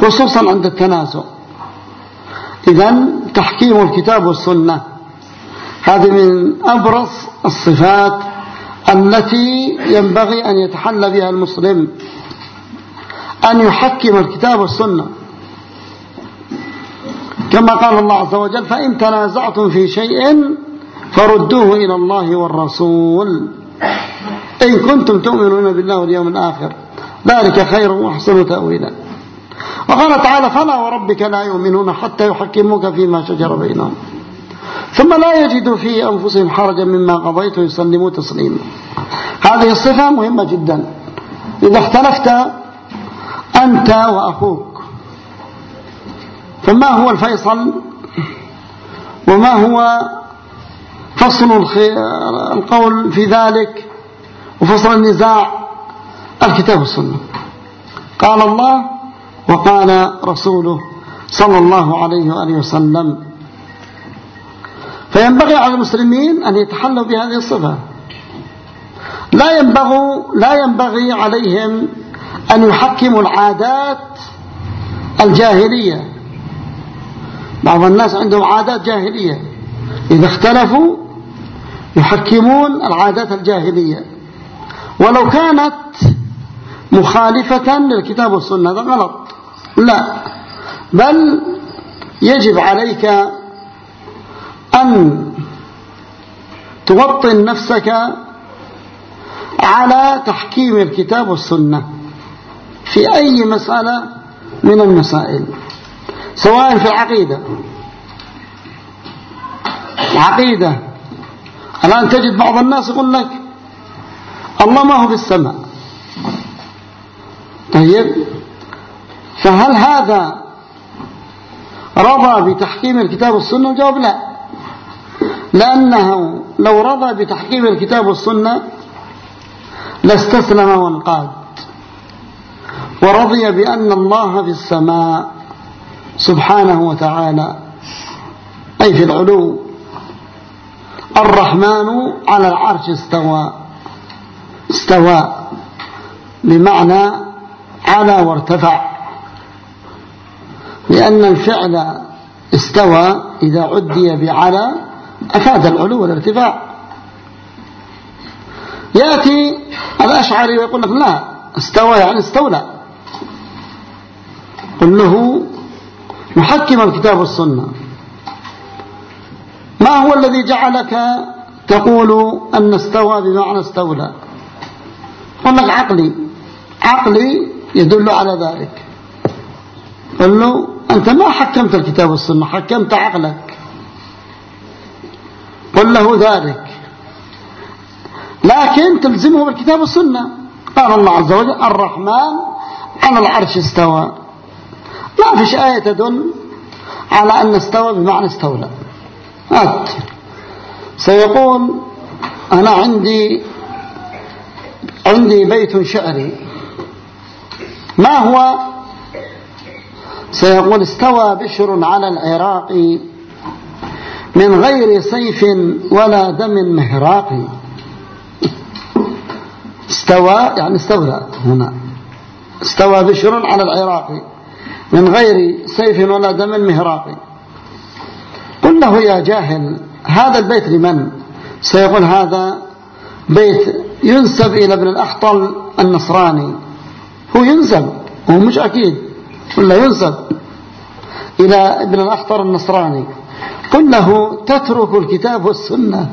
Speaker 1: خصوصا عند التنازع. إذا تحكيم الكتاب والسنة هذه من أبرز الصفات التي ينبغي أن يتحلى بها المسلم أن يحكم الكتاب والسنة. كما قال الله عز وجل فإن تنازعتم في شيء فردوه إلى الله والرسول. إن كنتم تؤمنون بالله واليوم الآخر ذلك خير وأحسن تأويلا. وقال تعالى فلا وربك لا يؤمنون حتى يحكموك فيما شجر بينهم. ثم لا يجدوا في أنفسهم حرجا مما قضيت ويسلموا تسليما. هذه الصفة مهمة جدا. إذا اختلفت أنت وأخوك فما هو الفيصل؟ وما هو فصل القول في ذلك؟ وفصل النزاع؟ الكتاب والسنة. قال الله وقال رسوله صلى الله عليه وآله وسلم فينبغي على المسلمين أن يتحلوا بهذه الصفة. لا ينبغي, لا ينبغي عليهم أن يحكموا العادات الجاهلية. بعض الناس عندهم عادات جاهلية. إذا اختلفوا يحكمون العادات الجاهلية. ولو كانت مخالفة للكتاب والسنة هذا غلط. لا. بل يجب عليك أن توطن نفسك على تحكيم الكتاب والسنة في أي مسألة من المسائل سواء في العقيدة. العقيدة الآن تجد بعض الناس يقول لك الله ما هو في السماء طيب؟ فهل هذا رضى بتحكيم الكتاب والسنة؟ الجواب لا. لأنه لو رضى بتحكيم الكتاب والسنة لاستسلم وانقاد. ورضي بأن الله في السماء سبحانه وتعالى أي في العلو الرحمن على العرش استوى. استوى. بمعنى على وارتفع. لأن الفعل استوى إذا عدي بعلى أفاد العلو والارتفاع. يأتي الأشعري ويقول لك لا استوى يعني استولى. قل له محكم الكتاب والسنة. ما هو الذي جعلك تقول أن استوى بمعنى استولى؟ قل لك عقلي. عقلي يدل على ذلك. قل له أنت ما حكمت الكتاب والسنة حكمت عقلك. قل له ذلك. لكن تلزمه بالكتاب والسنة. قال الله عز وجل الرحمن على العرش استوى. ما فيش آية تدل على أن استوى بمعنى استولى. هات سيقول أنا عندي عندي بيت شعري. ما هو سيقول استوى بشر على العراق من غير سيف ولا دم مهراق استوى يعني استولى هنا. استوى بشر على العراق من غير سيف ولا دم مهراق قل له يا جاهل هذا البيت لمن؟ سيقول هذا بيت ينسب إلى ابن الأحطل النصراني. هو ينسب هو مش أكيد. ولا ينسب إلى ابن الأحطر النصراني. قل له تترك الكتاب والسنة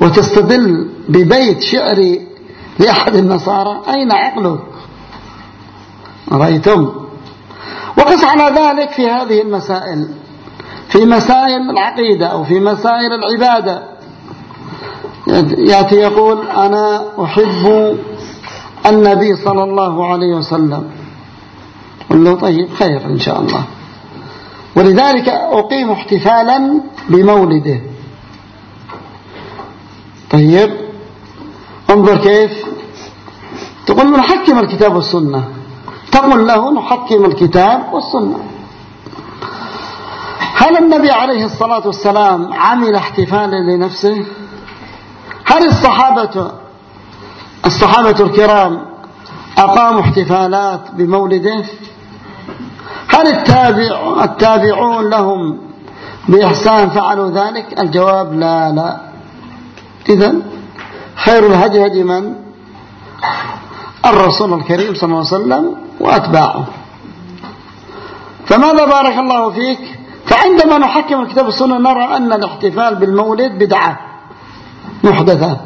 Speaker 1: وتستدل ببيت شعري لأحد النصارى؟ أين عقلك؟ رأيتم. وقس على ذلك في هذه المسائل في مسائل العقيدة أو في مسائل العبادة. يأتي يقول أنا أحب النبي صلى الله عليه وسلم. قل له طيب خير إن شاء الله. ولذلك أقيم احتفالا بمولده. طيب انظر كيف. تقول نحكم الكتاب والسنة. تقول له نحكم الكتاب والسنة. هل النبي عليه الصلاة والسلام عمل احتفالا لنفسه؟ هل الصحابة الصحابة الكرام أقاموا احتفالات بمولده؟ هل التابع التابعون لهم بإحسان فعلوا ذلك؟ الجواب لا لا. إذا خير الهدي هدي من؟ الرسول الكريم صلى الله عليه وسلم وأتباعه. فماذا بارك الله فيك؟ فعندما نحكم الكتاب والسنة نرى أن الاحتفال بالمولد بدعة محدثة.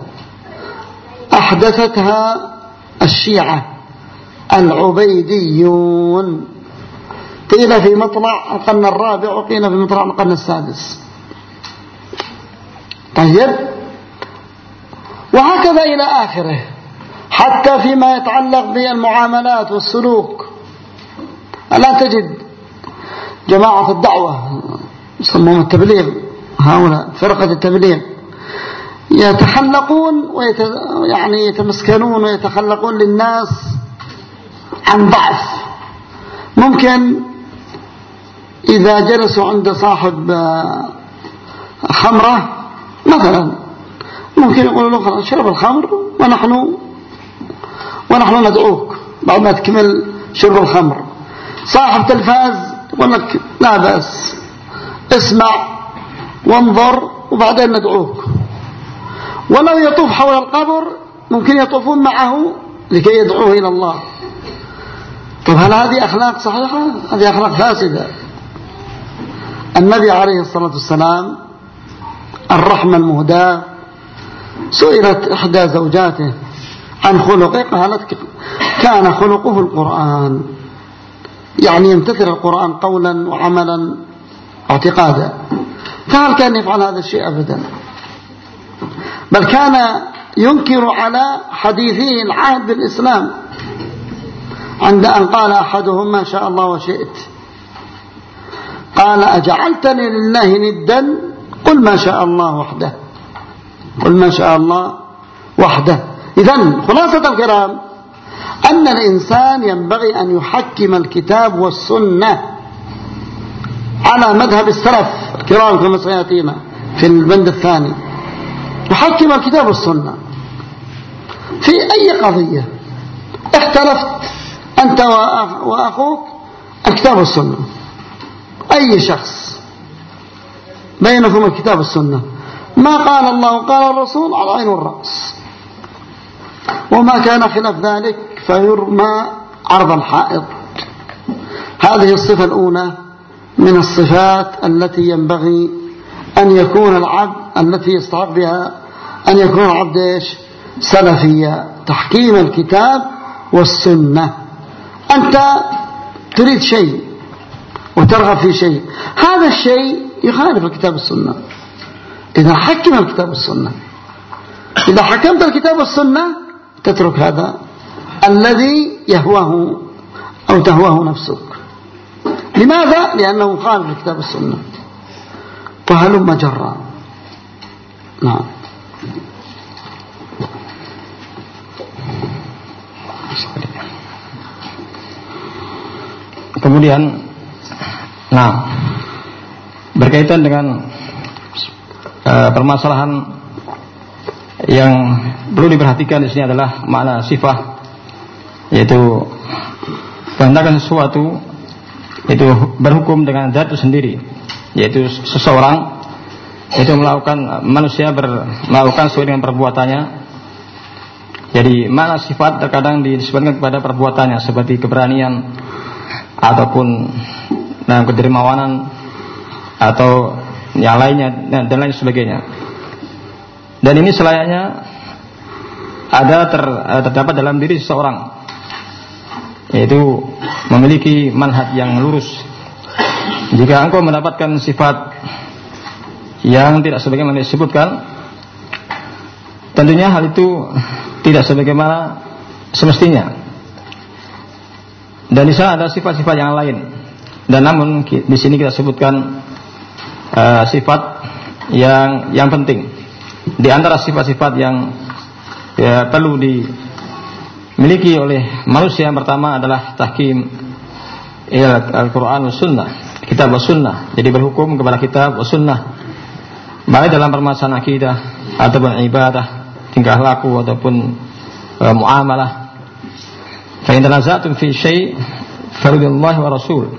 Speaker 1: أحدثتها الشيعة العبيديون. قيل في مطلع القرن الرابع وقيل في مطلع القرن السادس. طيب. وهكذا إلى آخره. حتى فيما يتعلق بالمعاملات والسلوك. لا تجد جماعة الدعوة يسمون التبليغ هؤلاء فرقة التبليغ يتخلقون ويت... يعني يتمسكنون ويتخلقون للناس عن ضعف. ممكن إذا جلسوا عند صاحب آه، خمرة مثلا ممكن يقولوا له شرب الخمر ونحن ونحن ندعوك. بعد ما تكمل شرب الخمر. صاحب تلفاز يقول لك لا بأس. اسمع وانظر وبعدين ندعوك. ولو يطوف حول القبر ممكن يطوفون معه لكي يدعوه إلى الله. طب هل هذه أخلاق صحيحة؟ هذه أخلاق فاسدة. النبي عليه الصلاة والسلام الرحمة المهداة سئلت إحدى زوجاته عن خلقه قالت كان خلقه القرآن. يعني يمتثل القرآن قولا وعملا اعتقادا فهل كان يفعل هذا الشيء أبدا؟ بل كان ينكر على حديثه العهد بالإسلام عند أن قال أحدهم ما شاء الله وشئت. قال أجعلتني لله ندا؟ قل ما شاء الله وحده. قل ما شاء الله وحده. إذا خلاصة الكلام أن الإنسان ينبغي أن يحكم الكتاب والسنة على مذهب السلف الكرام كما سيأتينا في البند الثاني. يحكم الكتاب والسنة. في أي قضية اختلفت أنت وأخوك الكتاب والسنة. أي شخص. بينكم الكتاب والسنة. ما قال الله وقال الرسول على عين والرأس وما كان خلاف ذلك فيرمى عرض الحائط هذه الصفة الأولى من الصفات التي ينبغي أن يكون العبد التي يستحق بها أن يكون العبد إيش؟ سلفيا تحكيم الكتاب والسنة. أنت تريد شيء وترغب في شيء. هذا الشيء يخالف الكتاب والسنة. إذا حكم الكتاب والسنة. إذا حكمت الكتاب والسنة تترك هذا. الذي يهواه أو تهواه نفسك. لماذا؟ لأنه خالف الكتاب والسنة. وهلم جرا نعم.
Speaker 2: Kemudian Nah Berkaitan dengan uh, Permasalahan Yang perlu diperhatikan di sini adalah Makna sifat Yaitu Kehendakan sesuatu Itu berhukum dengan zat sendiri Yaitu seseorang Itu melakukan Manusia ber, melakukan sesuai dengan perbuatannya. Jadi mana sifat terkadang disebutkan kepada perbuatannya Seperti keberanian ataupun dalam kedermawanan atau yang lainnya dan, lain sebagainya. Dan ini selayaknya ada ter, eh, terdapat dalam diri seseorang yaitu memiliki manhaj yang lurus. Jika engkau mendapatkan sifat yang tidak sebagaimana disebutkan, tentunya hal itu tidak sebagaimana semestinya. Dan di sana ada sifat-sifat yang lain. Dan namun di sini kita sebutkan uh, sifat yang yang penting. Di antara sifat-sifat yang ya, perlu dimiliki oleh manusia yang pertama adalah tahkim Al-Quran Sunnah kitab wa sunnah. Jadi berhukum kepada kitab wa sunnah. Baik dalam permasalahan akidah ataupun ibadah tingkah laku ataupun e, muamalah. Fa in tanaza'tum fi syai' wa rasul.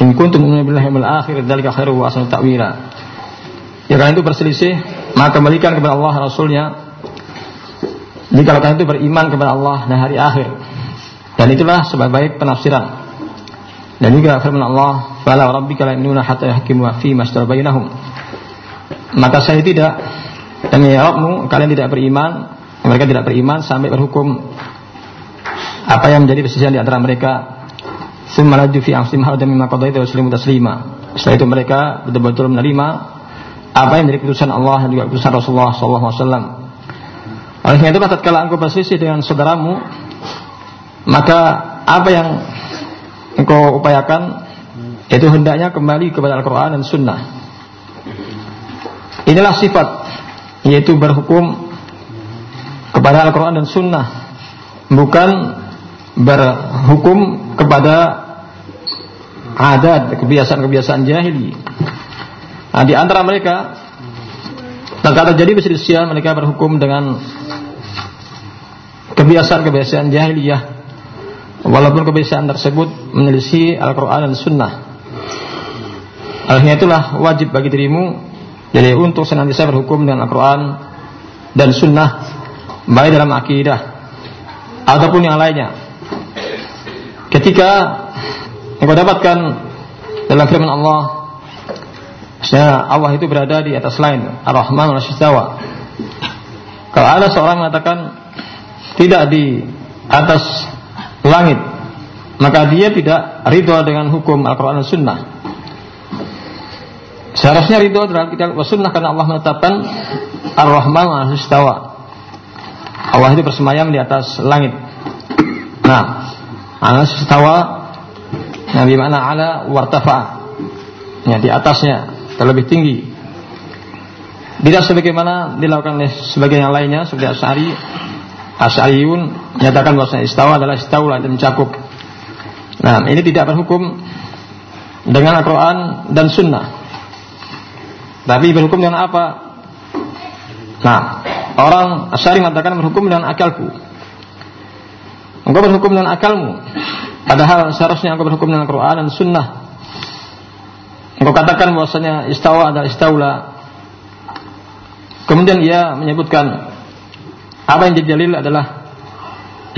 Speaker 2: In kuntum billahi wal akhir dzalika khairu wa ahsanu ta'wila. Ya kalian itu berselisih, maka kembalikan kepada Allah Rasulnya. Jika kalian itu beriman kepada Allah dan hari akhir. Dan itulah sebaik-baik penafsiran. Dan juga firman Allah, "Fala rabbika la innuna hatta yahkimu fi ma Maka saya tidak dan ya jawabmu kalian tidak beriman, mereka tidak beriman sampai berhukum apa yang menjadi perselisihan di antara mereka Summa laju fi amsim hal mimma qadaita wa sallimu taslima. Setelah itu mereka betul-betul menerima apa yang menjadi keputusan Allah dan juga keputusan Rasulullah sallallahu alaihi wasallam. Oleh karena itu tatkala engkau berselisih dengan saudaramu, maka apa yang engkau upayakan itu hendaknya kembali kepada Al-Quran dan Sunnah. Inilah sifat yaitu berhukum kepada Al-Quran dan Sunnah, bukan berhukum kepada adat kebiasaan-kebiasaan jahili. Nah, di antara mereka tatkala terjadi perselisihan mereka berhukum dengan kebiasaan-kebiasaan jahiliyah walaupun kebiasaan tersebut menyelisih Al-Quran dan Sunnah. Akhirnya itulah wajib bagi dirimu jadi untuk senantiasa berhukum dengan Al-Quran dan Sunnah baik dalam akidah ataupun yang lainnya. Ketika engkau dapatkan dalam firman Allah, Allah itu berada di atas lain, Ar-Rahman al Kalau ada seorang mengatakan tidak di atas langit maka dia tidak ridho dengan hukum Al-Quran dan Sunnah. Seharusnya ridho terhadap kitab Sunnah karena Allah menetapkan Ar-Rahman al-Istawa Allah itu bersemayam di atas langit. Nah al-Istawa yang di mana ala wartafa ya, di atasnya terlebih tinggi tidak sebagaimana dilakukan oleh sebagian yang lainnya seperti Asy'ari Asy'ariyun menyatakan bahwa istawa adalah istaula dan mencakup. Nah, ini tidak berhukum dengan Al-Quran dan Sunnah. Tapi berhukum dengan apa? Nah, orang Asy'ari mengatakan berhukum dengan akalku. Engkau berhukum dengan akalmu. Padahal seharusnya engkau berhukum dengan Al-Quran dan Sunnah. Engkau katakan bahwasanya istawa adalah istaula. Kemudian ia menyebutkan apa yang jadi dalil adalah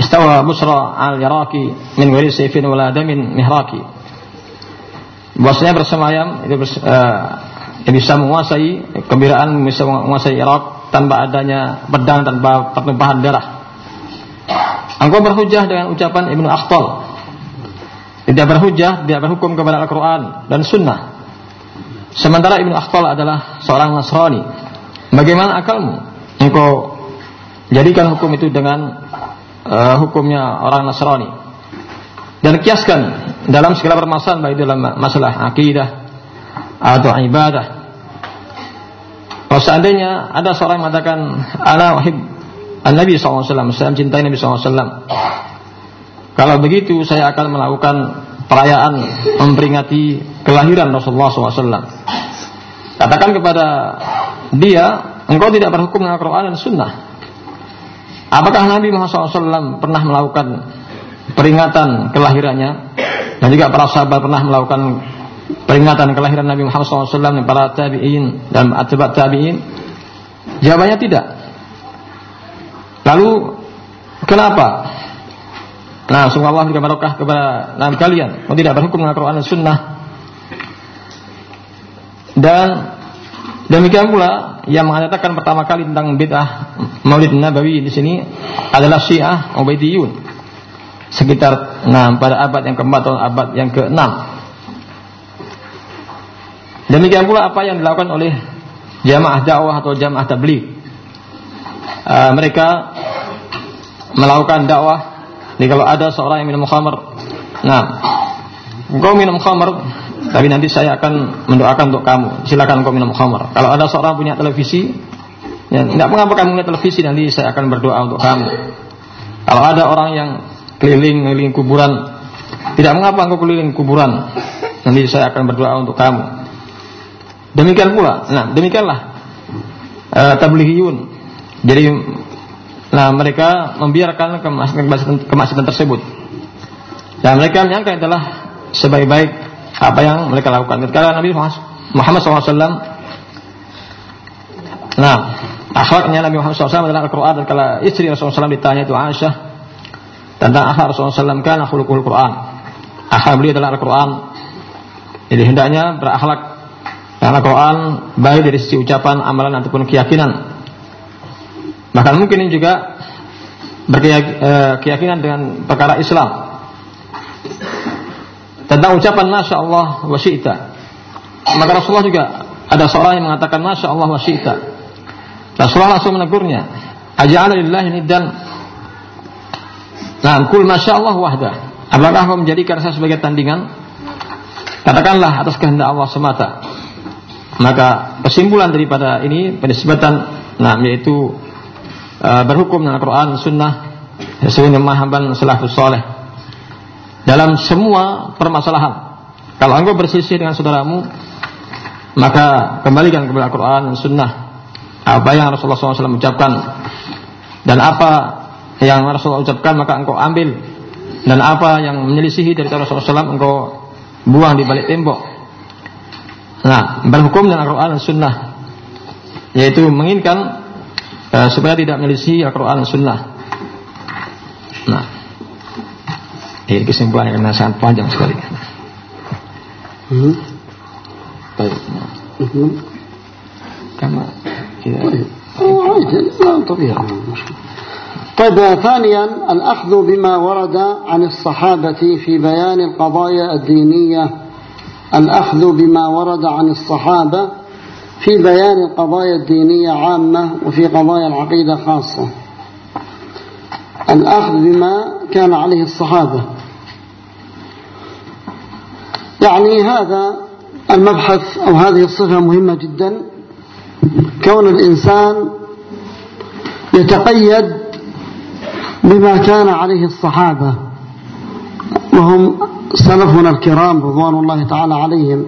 Speaker 2: istawa Busra al-Iraqi min ghairi sayfin wala damin mihraki. Bahwasanya bersemayam itu bers, uh, bisa menguasai kebiraan bisa menguasai Irak tanpa adanya pedang tanpa pertumpahan darah. Engkau berhujah dengan ucapan Ibnu Akhtal. Tidak berhujah, tidak berhukum kepada Al-Quran dan Sunnah. Sementara Ibnu Akhtal adalah seorang Nasrani. Bagaimana akalmu? Engkau Jadikan hukum itu dengan uh, hukumnya orang Nasrani. Dan kiaskan dalam segala permasalahan baik dalam masalah akidah atau ibadah. Kalau seandainya ada seorang yang mengatakan ana wahib Nabi SAW, saya mencintai Nabi SAW. Kalau begitu saya akan melakukan perayaan memperingati kelahiran Rasulullah SAW. Katakan kepada dia, engkau tidak berhukum dengan Al-Quran dan Sunnah. Apakah Nabi Muhammad SAW pernah melakukan peringatan kelahirannya dan juga para sahabat pernah melakukan peringatan kelahiran Nabi Muhammad SAW para tabiin dan atbat tabiin? Jawabannya tidak. Lalu kenapa? Nah, semoga Allah juga barokah kepada nama kalian. Kau tidak berhukum dengan Quran dan Sunnah. Dan Demikian pula yang mengatakan pertama kali tentang bid'ah Maulid Nabawi di sini adalah Syiah Ubaidiyun sekitar nah pada abad yang keempat atau abad yang keenam. Demikian pula apa yang dilakukan oleh jamaah dakwah atau jamaah tabligh. Uh, mereka melakukan dakwah. Jadi kalau ada seorang yang minum khamr, nah, engkau minum khamr, tapi nanti saya akan mendoakan untuk kamu. Silakan kau minum khamar. Kalau ada seorang punya televisi, ya tidak mengapa kamu punya televisi, nanti saya akan berdoa untuk kamu. Kalau ada orang yang keliling keliling kuburan, tidak mengapa engkau keliling kuburan, nanti saya akan berdoa untuk kamu. Demikian pula, nah demikianlah uh, tabligiyun. Jadi, nah mereka membiarkan kemaksiatan tersebut. Dan mereka menyangka adalah sebaik-baik apa yang mereka lakukan. Ketika Nabi Muhammad SAW, nah akhlaknya Nabi Muhammad SAW adalah Al-Quran. Dan kalau istri Rasulullah SAW ditanya itu Aisyah tentang akhlak Rasulullah SAW kan khulukul Quran. akhlak beliau adalah Al-Quran. Jadi hendaknya berakhlak karena Al-Quran baik dari sisi ucapan, amalan ataupun keyakinan. Bahkan mungkin ini juga berkeyakinan dengan perkara Islam tentang ucapan Masya Allah wa syi'ta. Maka Rasulullah juga ada seorang yang mengatakan Masya Allah wa syi'ta. Rasulullah langsung menegurnya. Aja'ala lillahi dan Nah, kul Masya Allah wahda. Apakah kau menjadikan saya sebagai tandingan? Katakanlah atas kehendak Allah semata. Maka kesimpulan daripada ini penisbatan nah yaitu uh, berhukum dengan Al-Qur'an Sunnah sesuai pemahaman salafus saleh dalam semua permasalahan. Kalau engkau bersisi dengan saudaramu, maka kembalikan kepada Al-Quran dan Sunnah. Apa yang Rasulullah SAW ucapkan dan apa yang Rasulullah ucapkan maka engkau ambil dan apa yang menyelisihi dari Rasulullah SAW engkau buang di balik tembok. Nah, berhukum dengan Al-Quran dan Sunnah yaitu menginginkan uh, supaya tidak menyelisihi Al-Quran dan Sunnah. Nah, ini kesimpulannya karena sangat panjang sekali. Hmm. Baik. Hmm. Kama
Speaker 1: طيب. طبيعي طيب ثانيا الأخذ بما ورد عن الصحابة في بيان القضايا الدينية الأخذ بما ورد عن الصحابة في بيان القضايا الدينية عامة وفي قضايا العقيدة خاصة. الأخذ بما كان عليه الصحابة. يعني هذا المبحث أو هذه الصفة مهمة جدا. كون الإنسان يتقيد بما كان عليه الصحابة. وهم سلفنا الكرام رضوان الله تعالى عليهم.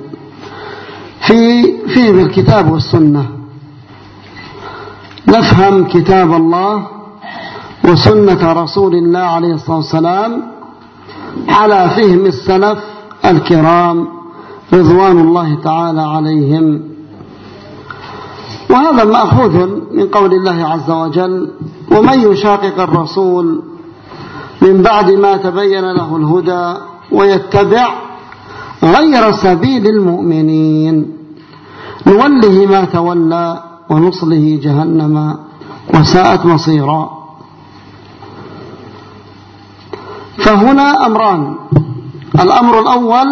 Speaker 1: في فهم الكتاب والسنة. نفهم كتاب الله وسنة رسول الله عليه الصلاة والسلام على فهم السلف الكرام رضوان الله تعالى عليهم. وهذا مأخوذ من قول الله عز وجل ومن يشاقق الرسول من بعد ما تبين له الهدى ويتبع غير سبيل المؤمنين نوله ما تولى ونصله جهنم وساءت مصيرا. فهنا أمران. الأمر الأول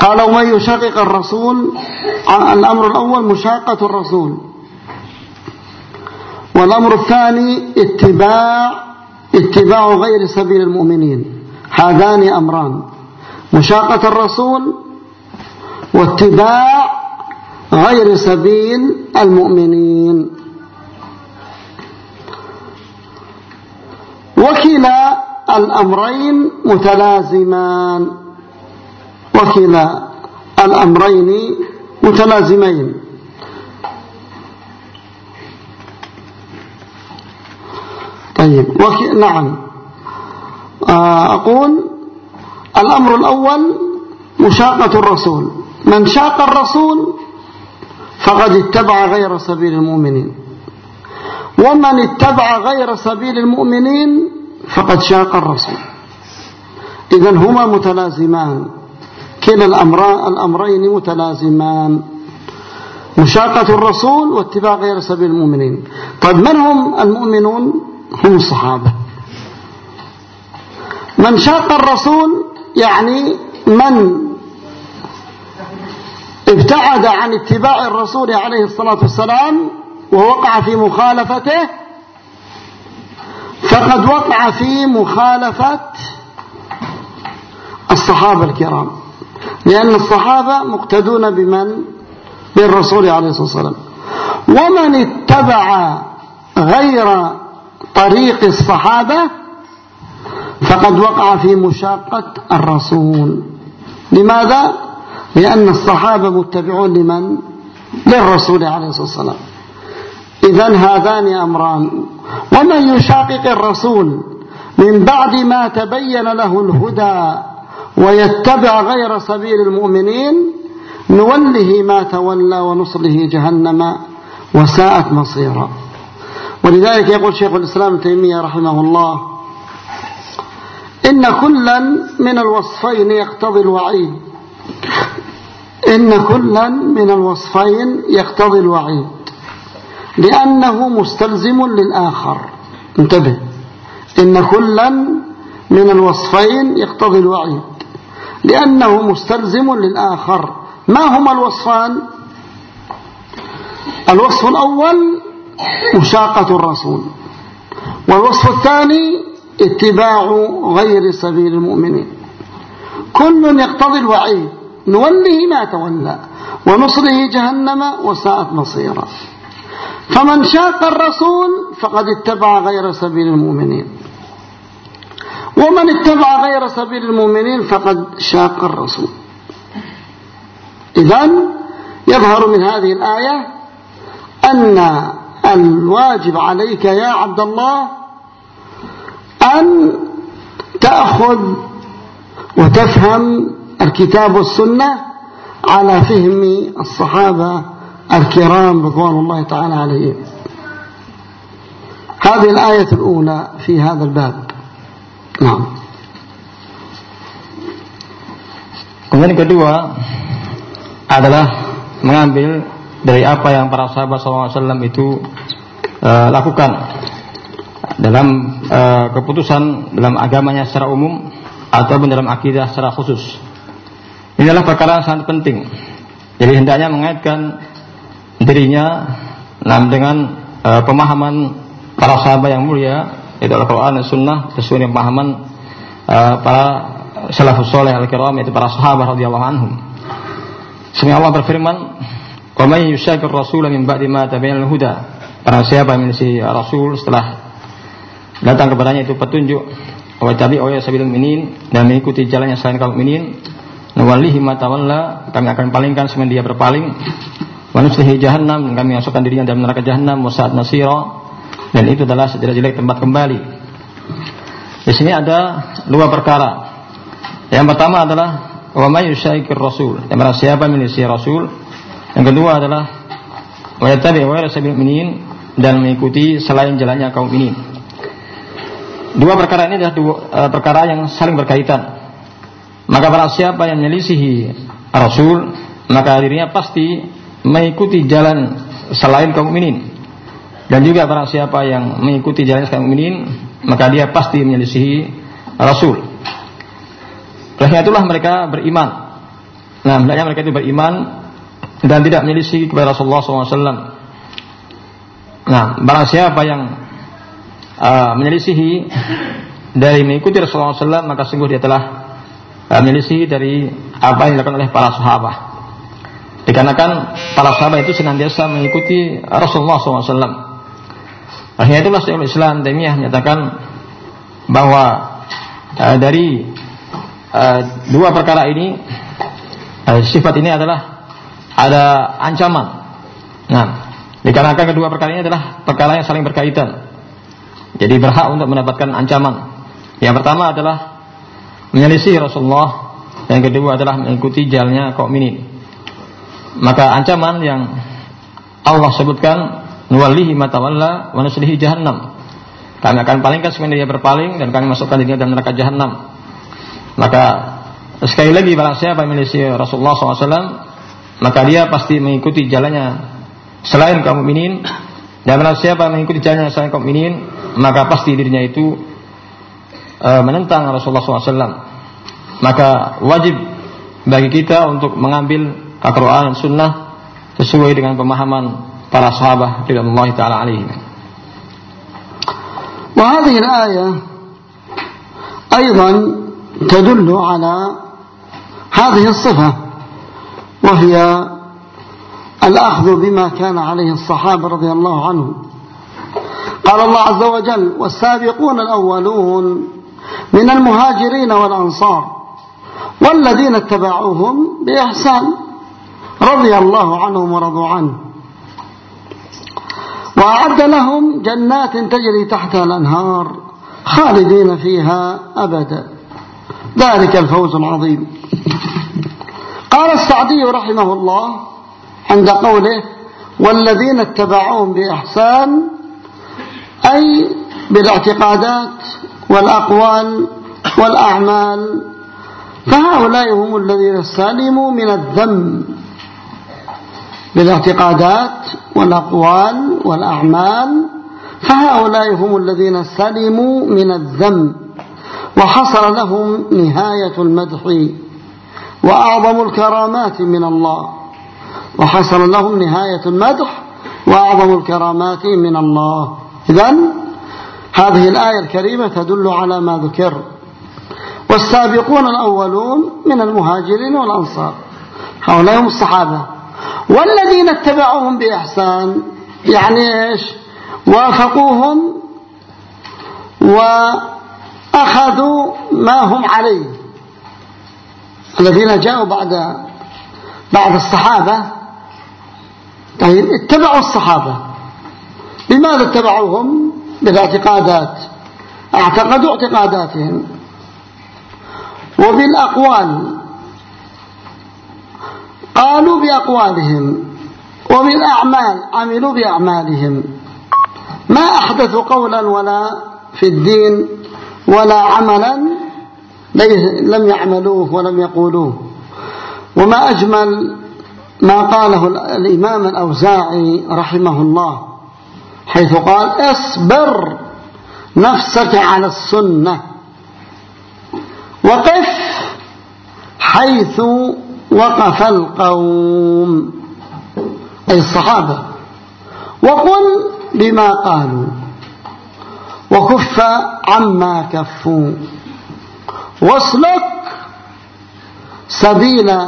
Speaker 1: قال ومن يشاقق الرسول الأمر الأول مشاقة الرسول. والأمر الثاني اتباع اتباع غير سبيل المؤمنين. هذان أمران. مشاقة الرسول واتباع غير سبيل المؤمنين. وكلا الأمرين متلازمان. وكلا الأمرين متلازمين. طيب وك... نعم. آه، أقول الأمر الأول مشاقة الرسول. من شاق الرسول فقد اتبع غير سبيل المؤمنين. ومن اتبع غير سبيل المؤمنين فقد شاق الرسول. إذا هما متلازمان. كلا الأمرين متلازمان. مشاقة الرسول واتباع غير سبيل المؤمنين. طيب من هم المؤمنون؟ هم الصحابة. من شاق الرسول يعني من ابتعد عن اتباع الرسول عليه الصلاة والسلام ووقع في مخالفته فقد وقع في مخالفة الصحابة الكرام. لأن الصحابة مقتدون بمن؟ بالرسول عليه الصلاة والسلام. ومن اتبع غير طريق الصحابة فقد وقع في مشاقة الرسول. لماذا؟ لأن الصحابة متبعون لمن؟ للرسول عليه الصلاة والسلام. إذا هذان أمران. ومن يشاقق الرسول من بعد ما تبين له الهدى ويتبع غير سبيل المؤمنين نوله ما تولى ونصله جهنم وساءت مصيرا. ولذلك يقول شيخ الإسلام تيمية رحمه الله إن كلا من الوصفين يقتضي الوعيد. إن كلا من الوصفين يقتضي الوعيد لأنه مستلزم للآخر. انتبه. إن كلا من الوصفين يقتضي الوعيد لأنه مستلزم للآخر. ما هما الوصفان؟ الوصف الأول مشاقة الرسول والوصف الثاني اتباع غير سبيل المؤمنين. كل يقتضي الوعيد. نوله ما تولى ونصره جهنم وساءت مصيرا فمن شاق الرسول فقد اتبع غير سبيل المؤمنين. ومن اتبع غير سبيل المؤمنين فقد شاق الرسول. إذن يظهر من هذه الآية أن الواجب عليك يا عبد الله أن تأخذ وتفهم الكتاب والسنة على فهم الصحابة الكرام رضوان الله تعالى عليهم هذه الآية الأولى في هذا الباب نعم
Speaker 2: Kemudian kedua adalah mengambil dari apa yang para sahabat SAW itu uh, lakukan dalam uh, keputusan dalam agamanya secara umum ataupun dalam akidah secara khusus. Ini adalah perkara yang sangat penting. Jadi hendaknya mengaitkan dirinya dengan uh, pemahaman para sahabat yang mulia yaitu Al-Quran dan Sunnah sesuai dengan pemahaman uh, para salafus soleh al-kiram yaitu para sahabat radhiyallahu anhum. Sehingga Allah berfirman, "Wa may yusyakir rasul min ba'di ma tabayyana al-huda." Siapa yang mengisi Rasul setelah datang kepadanya itu petunjuk wa tabi wa sabil minin dan mengikuti jalannya selain kaum minin nawallihi ma tawalla kami akan palingkan semen dia berpaling. Wa nuslihi jahannam kami masukkan dirinya dalam neraka jahannam wa saat nasira. Dan itu adalah sejelek-jelek tempat kembali. Di sini ada dua perkara. Yang pertama adalah wa may rasul. Yang mana siapa milisi rasul? Yang kedua adalah wa yattabi wa minin dan mengikuti selain jalannya kaum minin Dua perkara ini adalah dua uh, perkara yang saling berkaitan. Maka para siapa yang menyelisihi Rasul, maka dirinya pasti mengikuti jalan selain kaum mukminin. Dan juga para siapa yang mengikuti jalan kaum mukminin, maka dia pasti menyelisihi Rasul. Oleh itulah mereka beriman. Nah, hendaknya mereka itu beriman dan tidak menyelisihi kepada Rasulullah SAW. Nah, barang siapa yang uh, menyelisihi dari mengikuti Rasulullah SAW maka sungguh dia telah menyelisihi dari apa yang dilakukan oleh para sahabat. Dikarenakan para sahabat itu senantiasa mengikuti Rasulullah SAW. Akhirnya itulah Syekhul Islam Taimiyah menyatakan bahwa uh, dari uh, dua perkara ini uh, sifat ini adalah ada ancaman. Nah, dikarenakan kedua perkara ini adalah perkara yang saling berkaitan. Jadi berhak untuk mendapatkan ancaman. Yang pertama adalah menyelisih Rasulullah. Yang kedua adalah mengikuti jalannya kaum ini. Maka ancaman yang Allah sebutkan nuwallihi matawalla wa nuslihi jahannam. Kami akan palingkan sebenarnya dia berpaling dan kami masukkan dia dalam neraka jahannam. Maka sekali lagi barang siapa yang menyelisih Rasulullah SAW maka dia pasti mengikuti jalannya selain kaum mukminin dan barang siapa mengikuti jalannya selain kaum mukminin maka pasti dirinya itu uh, menentang Rasulullah SAW. Maka wajib bagi kita untuk mengambil Al-Quran dan Sunnah sesuai dengan pemahaman para sahabat Allah Taala alaihim.
Speaker 1: وهذه الآية أيضا تدل على هذه الصفة وهي الأخذ بما كان عليه الصحابة رضي الله عنهم قال الله عز وجل والسابقون الأولون من المهاجرين والأنصار والذين اتبعوهم بإحسان رضي الله عنهم ورضوا عنه. وأعد لهم جنات تجري تحتها الأنهار خالدين فيها أبدا. ذلك الفوز العظيم. قال السعدي رحمه الله عند قوله والذين اتبعوهم بإحسان أي بالاعتقادات والأقوال والأعمال فهؤلاء هم الذين سلموا من الذم بالاعتقادات والأقوال والأعمال فهؤلاء هم الذين سلموا من الذم وحصل لهم نهاية المدح وأعظم الكرامات من الله وحصل لهم نهاية المدح وأعظم الكرامات من الله. إذن هذه الآية الكريمة تدل على ما ذكر. والسابقون الأولون من المهاجرين والأنصار. هؤلاء هم الصحابة. والذين اتبعوهم بإحسان يعني إيش؟ وافقوهم وأخذوا ما هم عليه. الذين جاءوا بعد بعد الصحابة. طيب اتبعوا الصحابة. لماذا اتبعوهم؟ بالاعتقادات. اعتقدوا اعتقاداتهم. وبالأقوال. قالوا بأقوالهم. وبالأعمال. عملوا بأعمالهم. ما أحدثوا قولا ولا في الدين ولا عملا لم يعملوه ولم يقولوه. وما أجمل ما قاله الإمام الأوزاعي رحمه الله. حيث قال اصبر نفسك على السنة وقف حيث وقف القوم. أي الصحابة. وقل بما قالوا. وكف عما كفوا. واسلك سبيل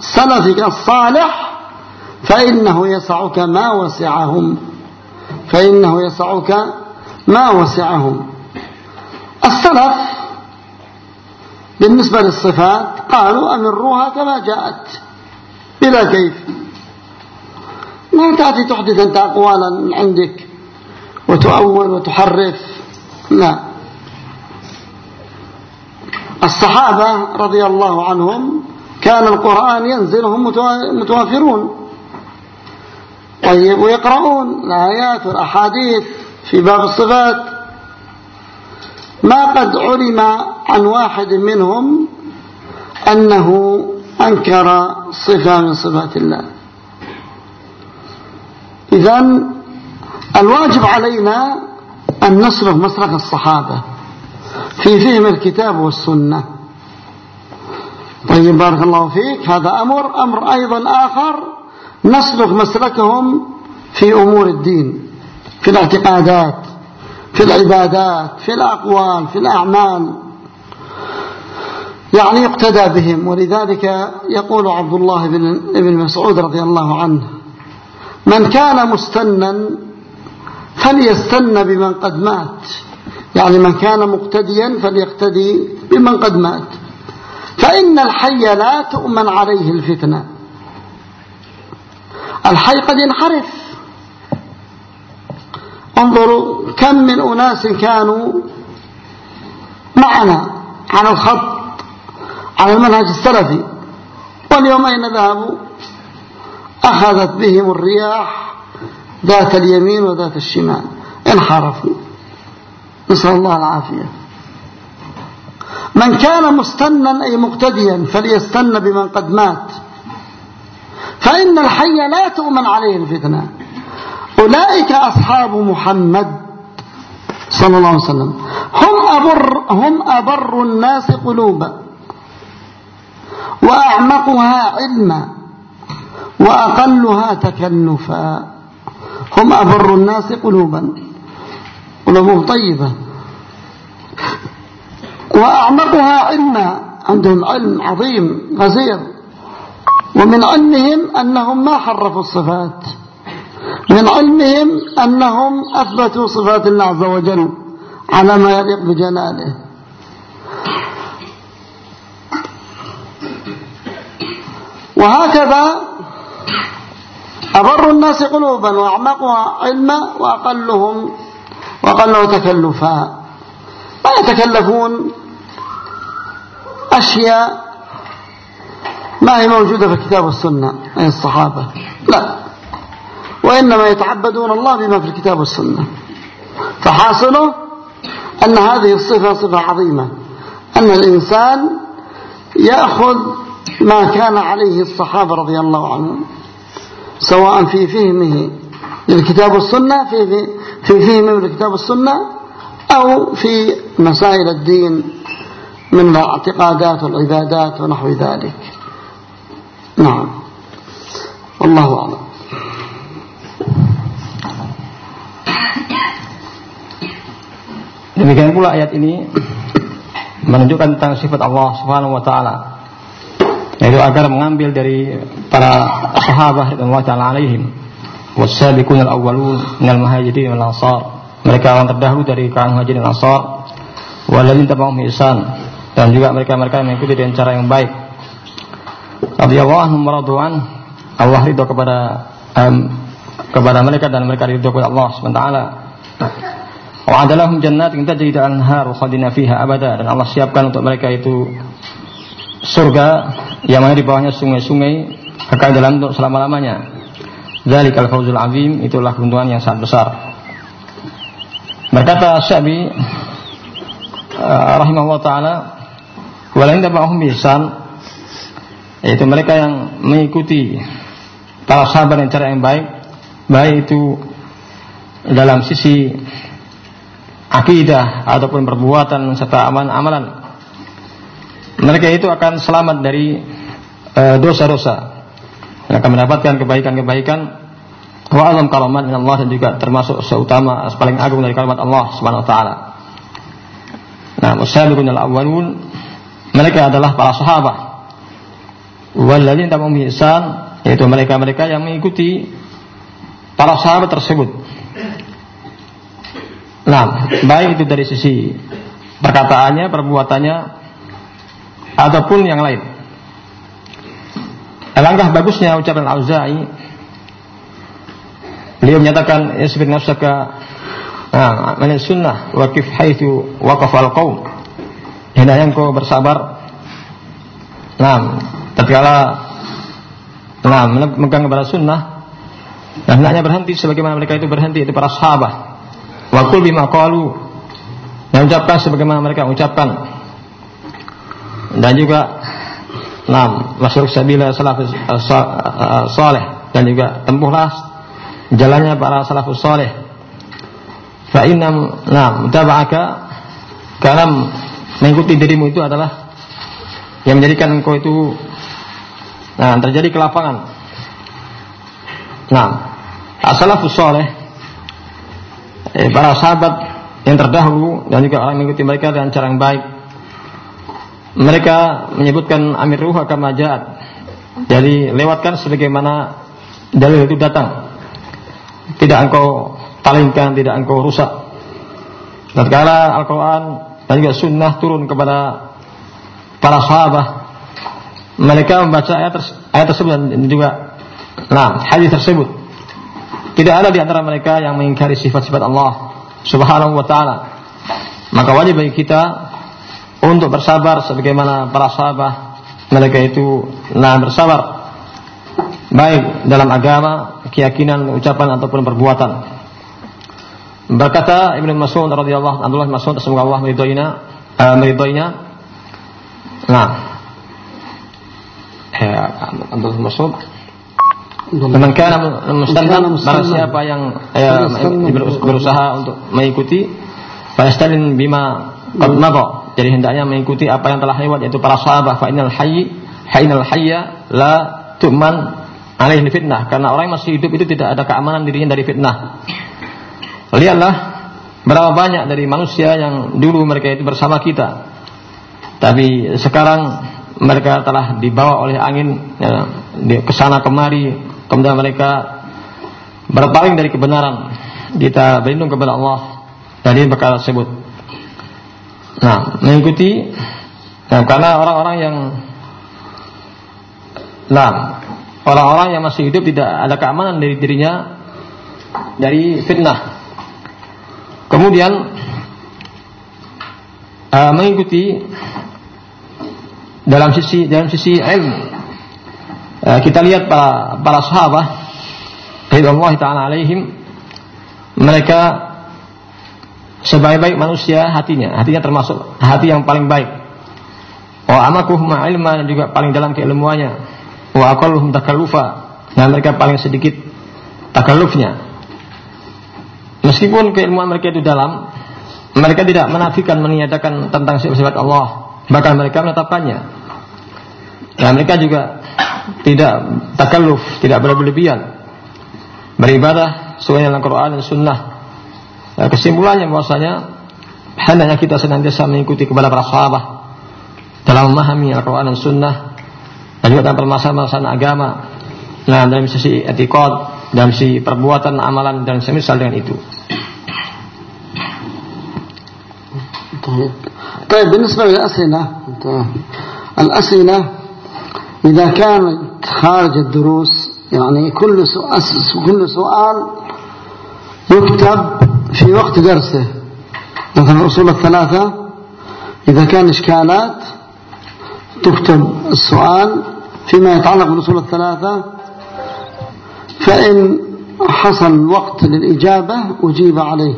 Speaker 1: سلفك الصالح فإنه يسعك ما وسعهم. فإنه يسعك ما وسعهم. السلف بالنسبة للصفات قالوا أمروها كما جاءت بلا كيف. ما تأتي تحدث أنت أقوالا عندك وتؤول وتحرف لا. الصحابة رضي الله عنهم كان القرآن ينزلهم متوافرون. طيب ويقرؤون الآيات والأحاديث في باب الصفات. ما قد علم عن واحد منهم أنه أنكر صفة من صفات الله. إذا الواجب علينا أن نسلك مسلك الصحابة في فهم الكتاب والسنة. طيب بارك الله فيك. هذا أمر أمر أيضا آخر. نسلك مسلكهم في أمور الدين في الاعتقادات في العبادات في الأقوال في الأعمال. يعني يقتدى بهم ولذلك يقول عبد الله بن مسعود رضي الله عنه من كان مستنا فليستن بمن قد مات. يعني من كان مقتديا فليقتدي بمن قد مات. فإن الحي لا تؤمن عليه الفتنة. الحي قد ينحرف. انظروا كم من أناس كانوا معنا على الخط على المنهج السلفي. واليوم أين ذهبوا؟ أخذت بهم الرياح ذات اليمين وذات الشمال. انحرفوا. نسأل الله العافية. من كان مستنا أي مقتديا فليستن بمن قد مات. فإن الحي لا تؤمن عليه الفتنة. أولئك أصحاب محمد صلى الله عليه وسلم. هم أبر, هم أبر الناس قلوبا. وأعمقها علما. وأقلها تكلفا. هم أبر الناس قلوبا. قلوبهم طيبة. وأعمقها علما. عندهم علم عظيم غزير. ومن علمهم أنهم ما حرفوا الصفات. من علمهم أنهم أثبتوا صفات الله عز وجل على ما يليق بجلاله. وهكذا أبر الناس قلوبا وأعمقها علما وأقلهم وأقله تكلفا. لا يتكلفون أشياء ما هي موجودة في الكتاب والسنة أي الصحابة؟ لا. وإنما يتعبدون الله بما في الكتاب والسنة. فحاصله أن هذه الصفة صفة عظيمة. أن الإنسان يأخذ ما كان عليه الصحابة رضي الله عنهم سواء في فهمه للكتاب والسنة في, في, فهمه للكتاب والسنة أو في مسائل الدين من الاعتقادات والعبادات ونحو ذلك. نعم والله أعلم
Speaker 2: Demikian pula ayat ini menunjukkan tentang sifat Allah Subhanahu wa taala. Yaitu agar mengambil dari para sahabat radhiyallahu taala alaihim wasabiqun al-awwalun minal muhajirin wal ansar. Mereka orang terdahulu dari kalangan muhajirin dan ansar walladzina tabi'uhum ihsan dan juga mereka-mereka yang mengikuti dengan cara yang baik. Radhiyallahu anhum Allah ridho kepada um, kepada mereka dan mereka ridho kepada Allah Subhanahu wa taala. Wa'adalahum jannat yang tajri anhar khadina fiha abada dan Allah siapkan untuk mereka itu surga yang mana di bawahnya sungai-sungai kekal dalam untuk selama-lamanya. Dzalikal fawzul azim itulah keuntungan yang sangat besar. Berkata Syabi uh, rahimahullah taala walain tabahum bisan yaitu mereka yang mengikuti para sahabat yang cara yang baik baik itu dalam sisi akidah ataupun perbuatan serta amalan-amalan mereka itu akan selamat dari e, dosa-dosa uh, akan mendapatkan kebaikan-kebaikan wa alam karamat min Allah dan juga termasuk seutama paling agung dari kalimat Allah Subhanahu wa taala. Nah, musabiqun al-awwalun mereka adalah para sahabat. Walladzina tabi'uhum ihsan yaitu mereka-mereka yang mengikuti para sahabat tersebut Nah, baik itu dari sisi perkataannya, perbuatannya, ataupun yang lain. Alangkah bagusnya ucapan Al-Auza'i Beliau menyatakan isbir nafsaka nah, sunnah wakif haitsu waqafal qaum. Hendaknya engkau bersabar. Nah, tatkala nah, memegang kepada sunnah dan hendaknya berhenti sebagaimana mereka itu berhenti itu para sahabat. Wa kul bima qalu. Dan ucapkan sebagaimana mereka ucapkan. Dan juga Nam, masyarakat sabila salafus saleh dan juga tempuhlah jalannya para salafus saleh. Fa inna nam taba'aka karena mengikuti dirimu itu adalah yang menjadikan engkau itu nah terjadi kelapangan. Nah, as-salafus eh, para sahabat yang terdahulu dan juga orang mengikuti mereka dengan cara yang baik. Mereka menyebutkan Amir Ruh akan majat. Jadi lewatkan sebagaimana dalil itu datang. Tidak engkau palingkan, tidak engkau rusak. Tatkala Al-Quran dan juga Sunnah turun kepada para sahabat, mereka membaca ayat, ayat tersebut dan juga nah hadis tersebut tidak ada di antara mereka yang mengingkari sifat-sifat Allah Subhanahu wa taala. Maka wajib bagi kita untuk bersabar sebagaimana para sahabat mereka itu nah bersabar baik dalam agama, keyakinan, ucapan ataupun perbuatan. Berkata Ibnu Mas'ud radhiyallahu anhu Mas'ud semoga Allah meridhoinya uh, meridhoinya. Nah, Abdullah Mas'ud. Teman kana mustalzam barang siapa yang ya, berusaha untuk mengikuti fastalin bima qad Jadi hendaknya mengikuti apa yang telah lewat yaitu para sahabat fa innal hayy hainal hayya la tu'man alaihi fitnah. Karena orang yang masih hidup itu tidak ada keamanan dirinya dari fitnah. Lihatlah berapa banyak dari manusia yang dulu mereka itu bersama kita. Tapi sekarang mereka telah dibawa oleh angin ya, ke sana kemari. Kemudian mereka berpaling dari kebenaran. Kita berlindung kepada Allah dari perkara tersebut. Nah mengikuti nah, karena orang-orang yang nah orang-orang yang masih hidup tidak ada keamanan dari dirinya dari fitnah. Kemudian uh, mengikuti dalam sisi dalam sisi ilmu Eh, kita lihat para para sahabat Allah taala alaihim mereka sebaik-baik manusia hatinya, hatinya termasuk hati yang paling baik. wa amakuhum dan juga paling dalam keilmuannya. Wa aqalluhum takallufa dan mereka paling sedikit takallufnya meskipun keilmuan mereka itu dalam mereka tidak menafikan meniadakan tentang sifat Allah bahkan mereka menetapkannya. Dan mereka juga tidak takalluf tidak berlebihan. Beribadah sesuai dengan Al-Quran dan Sunnah. Nah, kesimpulannya bahwasanya hendaknya kita senantiasa mengikuti kepada para sahabat dalam memahami Al-Quran dan Sunnah dan juga dalam permasalahan agama nah dalam sisi etikot dalam sisi perbuatan amalan dan semisal dengan itu
Speaker 1: طيب. بالنسبة للأسئلة الأسئلة إذا كانت خارج الدروس يعني كل سؤال, كل سؤال يكتب في وقت درسه. مثلا الأصول الثلاثة إذا كان إشكالات تكتب السؤال. فيما يتعلق بالأصول الثلاثة فإن حصل وقت للإجابة أجيب عليه.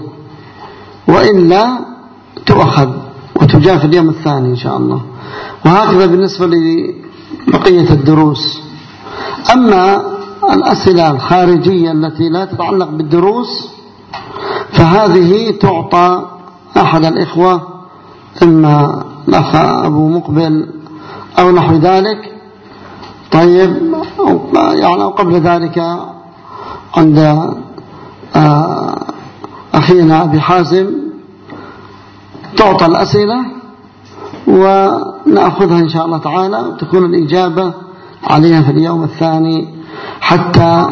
Speaker 1: وإلا تؤخذ وتجاء في اليوم الثاني إن شاء الله. وهكذا بالنسبة لبقية الدروس. أما الأسئلة الخارجية التي لا تتعلق بالدروس فهذه تعطى أحد الإخوة إما الأخ أبو مقبل أو نحو ذلك. طيب يعني قبل ذلك عند آه، أخينا أبي حازم. تعطى الأسئلة ونأخذها إن شاء الله تعالى وتكون الإجابة عليها في اليوم الثاني حتى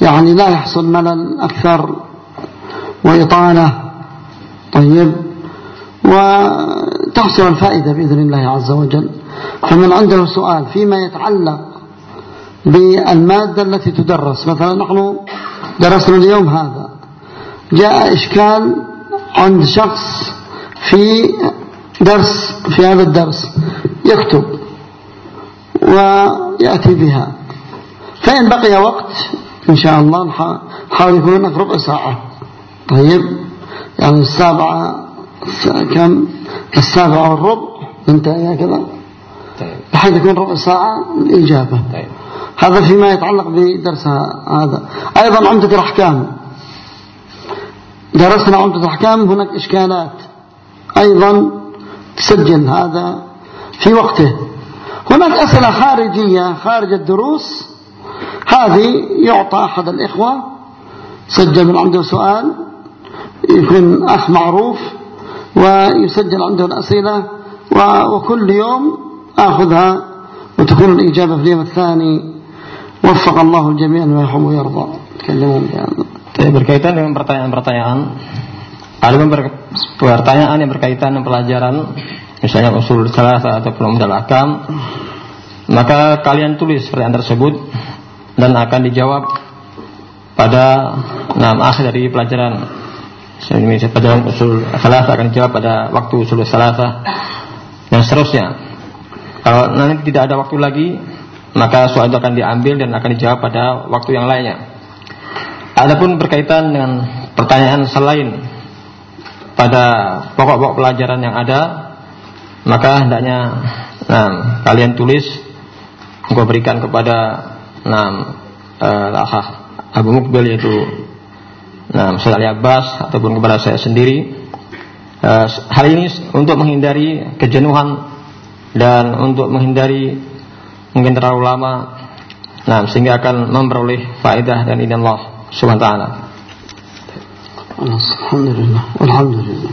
Speaker 1: يعني لا يحصل ملل أكثر وإطالة. طيب. وتحصل الفائدة بإذن الله عز وجل. فمن عنده سؤال فيما يتعلق بالمادة التي تدرس مثلا نحن درسنا اليوم هذا جاء إشكال عند شخص في درس في هذا الدرس يكتب ويأتي بها. فإن بقي وقت إن شاء الله نحاول يكون هناك ربع ساعة. طيب يعني السابعة كم؟ السابعة والربع. انتهى هكذا؟ طيب. بحيث يكون ربع ساعة الإجابة. طيب. هذا فيما يتعلق بدرس هذا. أيضا عمدة الأحكام. درسنا عمدة الأحكام هناك إشكالات. أيضا تسجل هذا في وقته. هناك أسئلة خارجية خارج الدروس. هذه يعطى أحد الإخوة سجل من عنده سؤال يكون أخ معروف ويسجل عنده الأسئلة وكل يوم أخذها وتكون الإجابة في اليوم الثاني. وفق الله الجميع ما يحب ويرضى
Speaker 2: تكلمون berkaitan dengan pertanyaan-pertanyaan ada pertanyaan yang berkaitan dengan pelajaran misalnya usul salah atau belum akam maka kalian tulis pertanyaan tersebut dan akan dijawab pada enam akhir dari pelajaran. Misalnya pelajaran usul salah akan dijawab pada waktu usul salah dan seterusnya. Kalau nanti tidak ada waktu lagi maka soal itu akan diambil dan akan dijawab pada waktu yang lainnya. Adapun berkaitan dengan pertanyaan selain pada pokok-pokok pelajaran yang ada maka hendaknya nah, kalian tulis gue berikan kepada nah, uh, Abu Mukbil yaitu nah, Sayyid Ali Abbas ataupun kepada saya sendiri. Uh, hal ini untuk menghindari kejenuhan dan untuk menghindari mungkin terlalu lama nah, sehingga akan memperoleh faedah dan ini Allah subhanahu wa ta'ala
Speaker 1: الحمد لله والحمد لله.